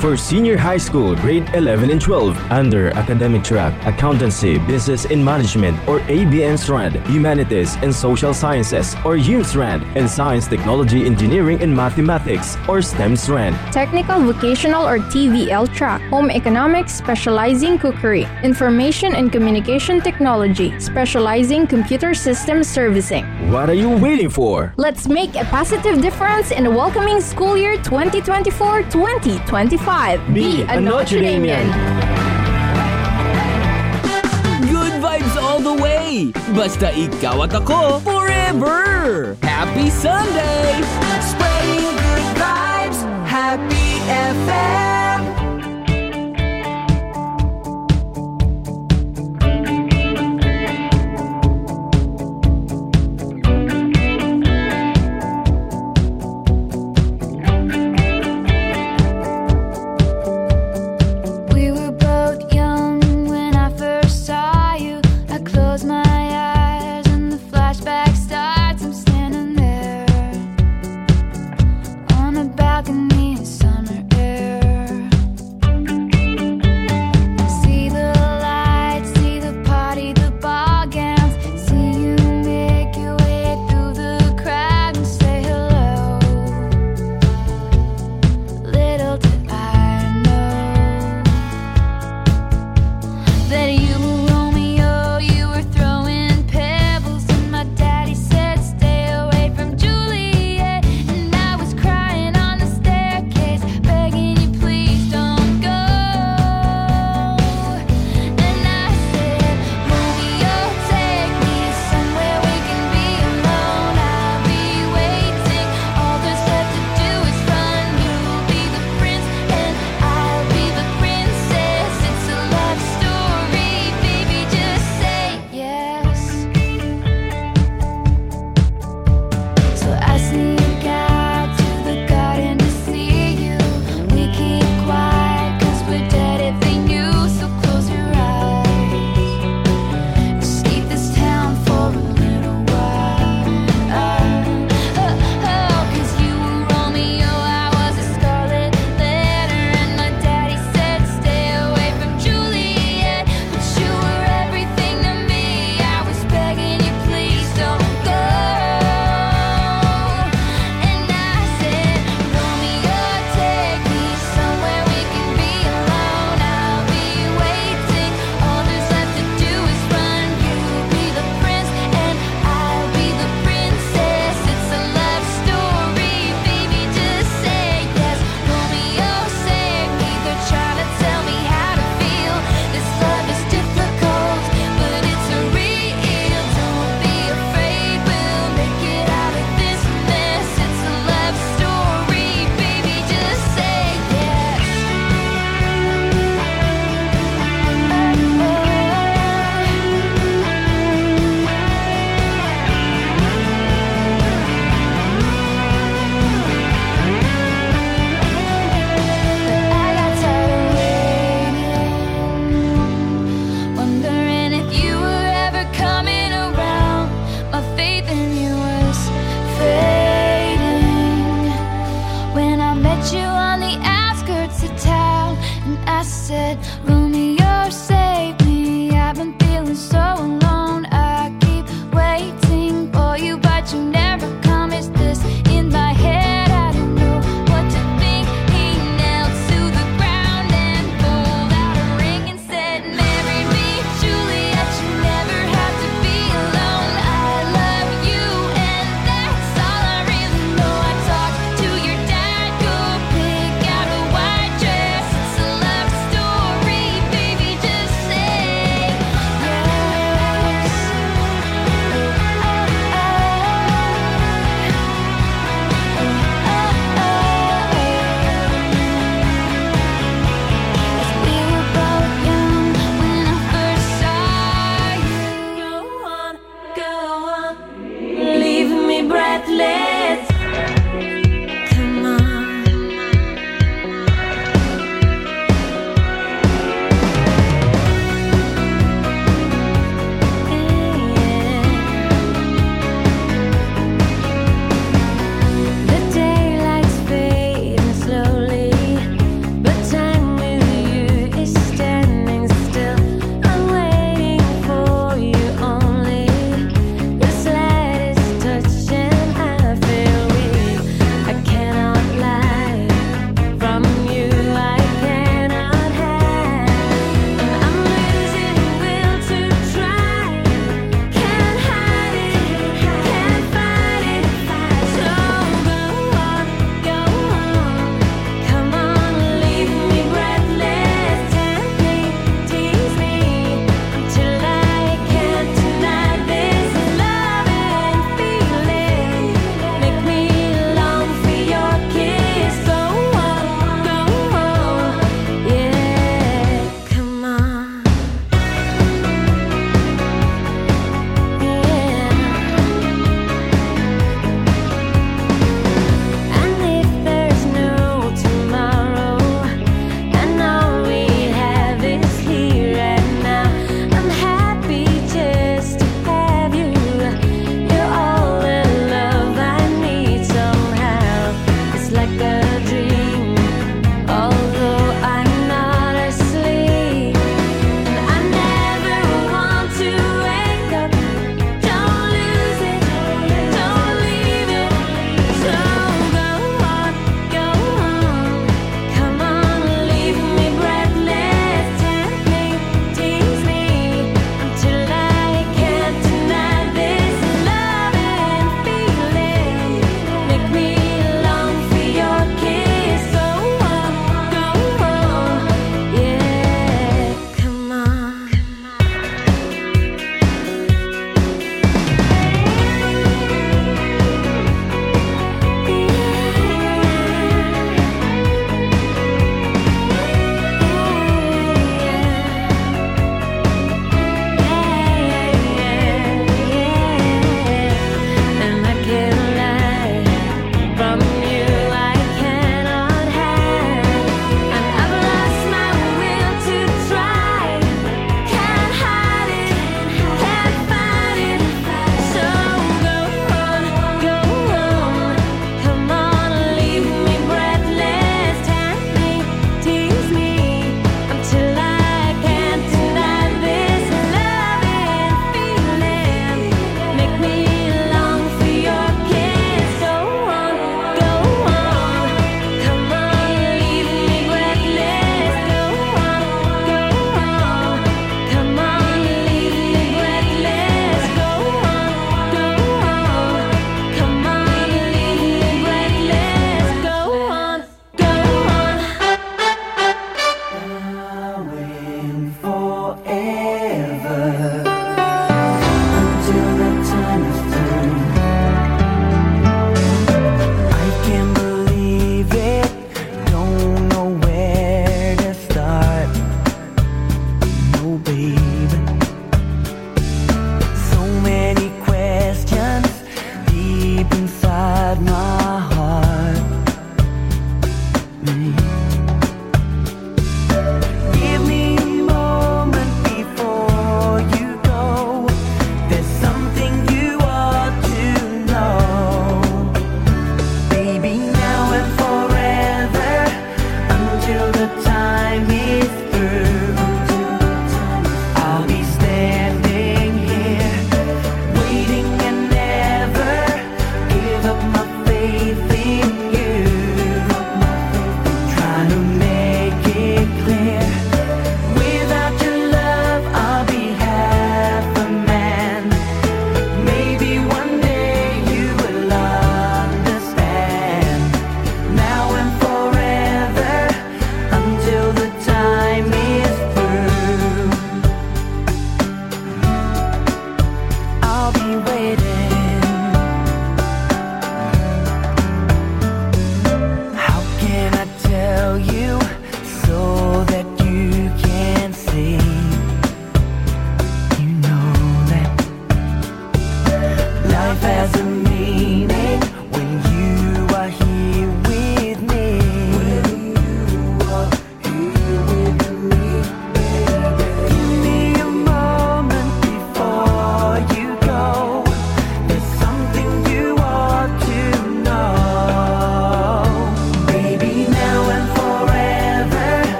For senior high school, grade 11 and 12, under academic track, accountancy, business and management or ABN strand, humanities and social sciences or UM strand, and science, technology, engineering and mathematics or STEM strand. Technical, vocational, or TVL track. Home economics, specializing cookery. Information and communication technology, specializing computer system servicing. What are you waiting for? Let's make a positive difference in welcoming school year 2024-2025. Be a Notre Damean. Good vibes all the way! Basta ikaw at ako forever! Happy Sunday! Spreading good vibes, Happy FM.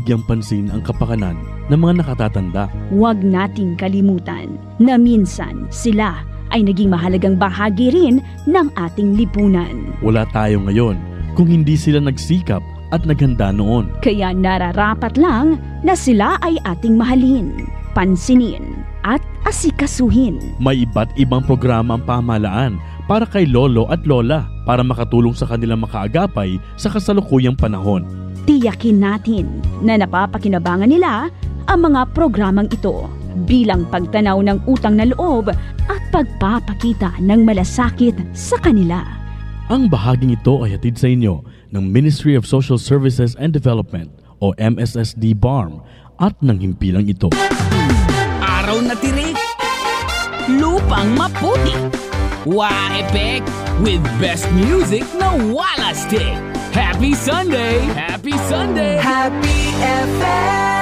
bigyang pansin ang kapakanan ng mga nakatatanda. Huwag nating kalimutan na minsan sila ay naging mahalagang bahagi rin ng ating lipunan. Wala tayo ngayon kung hindi sila nagsikap at naghanda noon. Kaya nararapat lang na sila ay ating mahalin, pansinin at asikasuhin. May iba't ibang programa ang pamahalaan para kay lolo at lola para makatulong sa kanilang makaagapay sa kasalukuyang panahon. Tiyakin natin na napapakinabangan nila ang mga programang ito bilang pagtanaw ng utang na loob at pagpapakita ng malasakit sa kanila. Ang bahaging ito ay hatid sa inyo ng Ministry of Social Services and Development o MSSD BARM at ng himpilang ito. Araw na tirik, lupang maputi, wa-effect with best music na wala stick. Happy Sunday! Happy Sunday! Happy FM.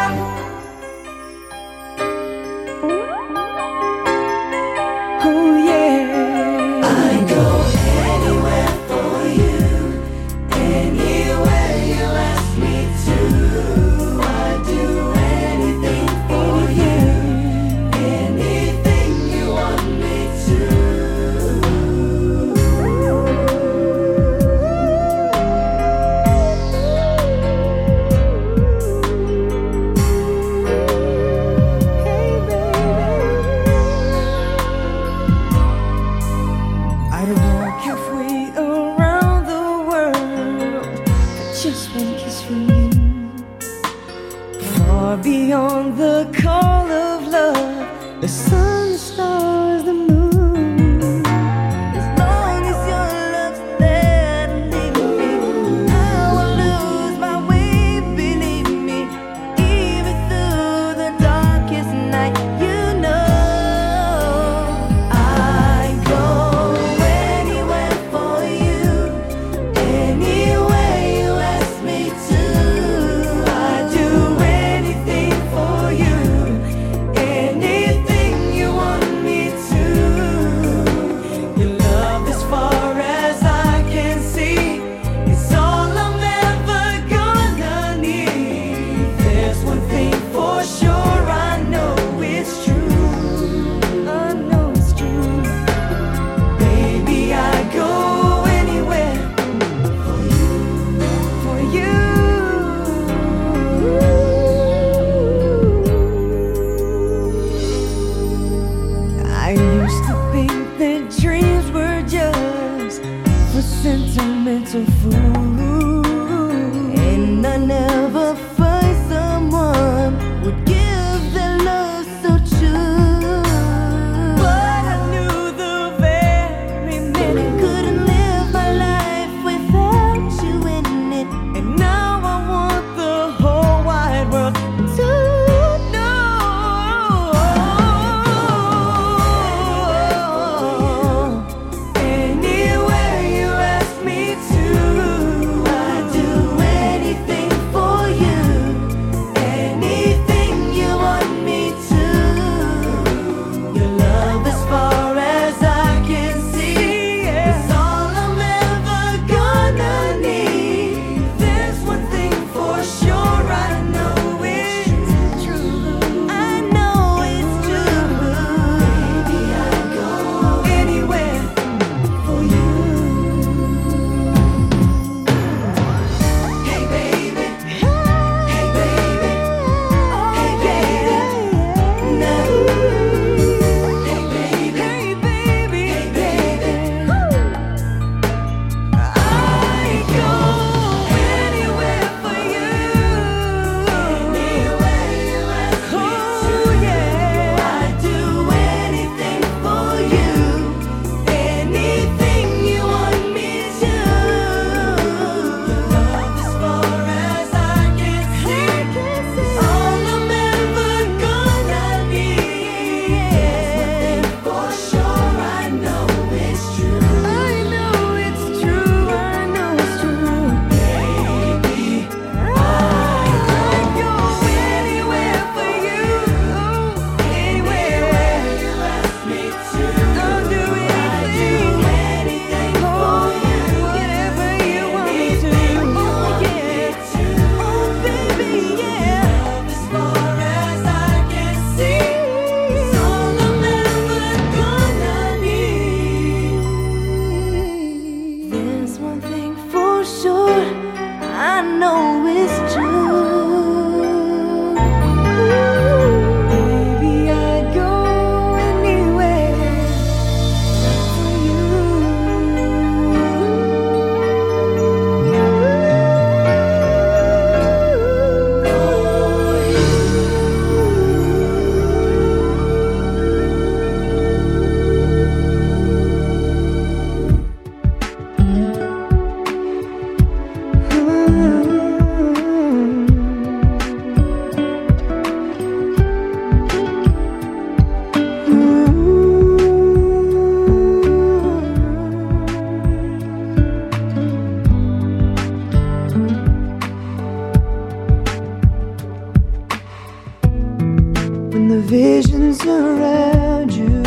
visions around you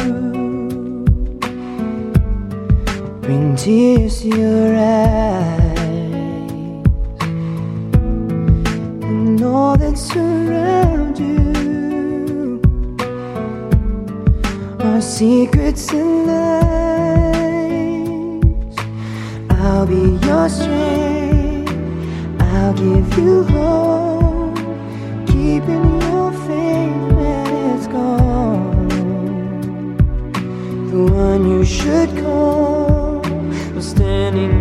bring tears to your eyes, and all that surround you are secrets and lies. I'll be your strength. I'll give you hope, keeping your faith. One you should call. Was standing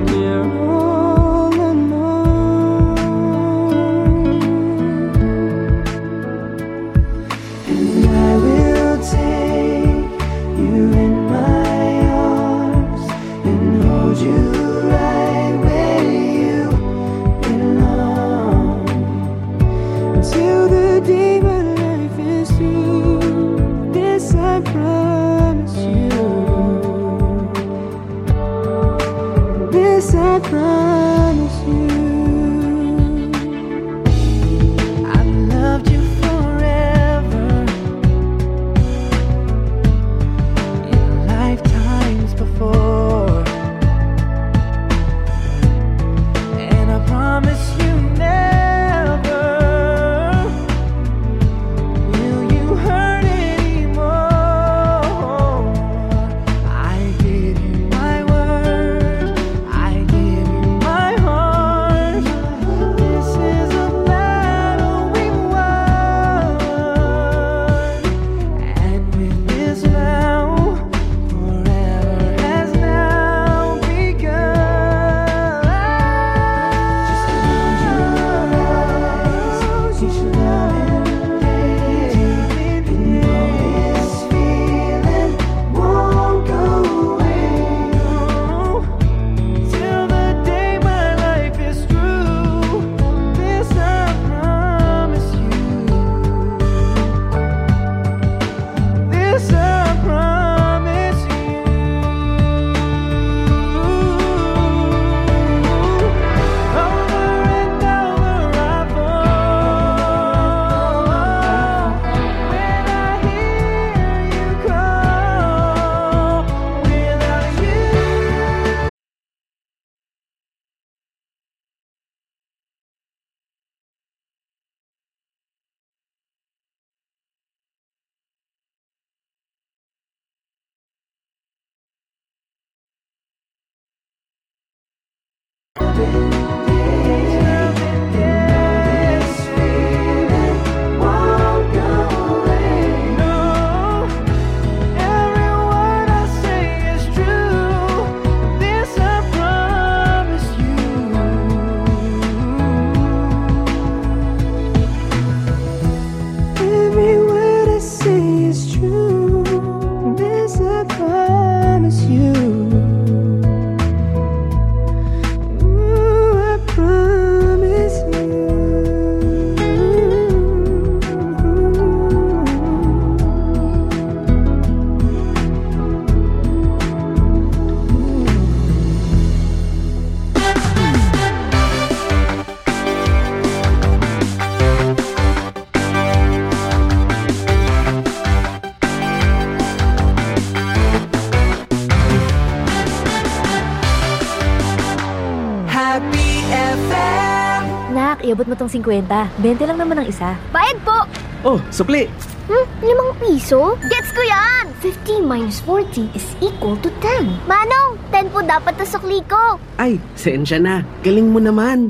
Nak, iabot mo tong 50. 20 lang naman ang isa. Bayad po! Oh, supli! Hmm? Limang piso? Gets ko yan! 15 minus 40 is equal to 10. Manong, 10 po dapat na sukli ko. Ay, sensya na. Galing mo naman.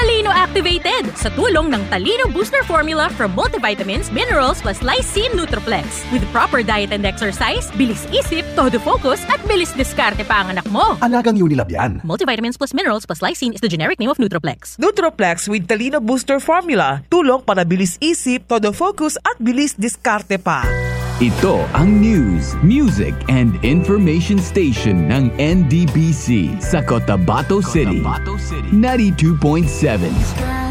Talino Activated sa tulong ng Talino Booster Formula from multivitamins, minerals plus lysine Nutroplex. With proper diet and exercise, bilis isip, todo focus at bilis diskarte pa ang anak mo. Alagang Unilab yan. Multivitamins plus minerals plus lysine is the generic name of Nutroplex. Nutroplex with Talino Booster Formula. Tulong para bilis isip, todo focus at bilis diskarte pa. Ito ang news, music, and information station ng NDBC sa Cotabato City. 92.7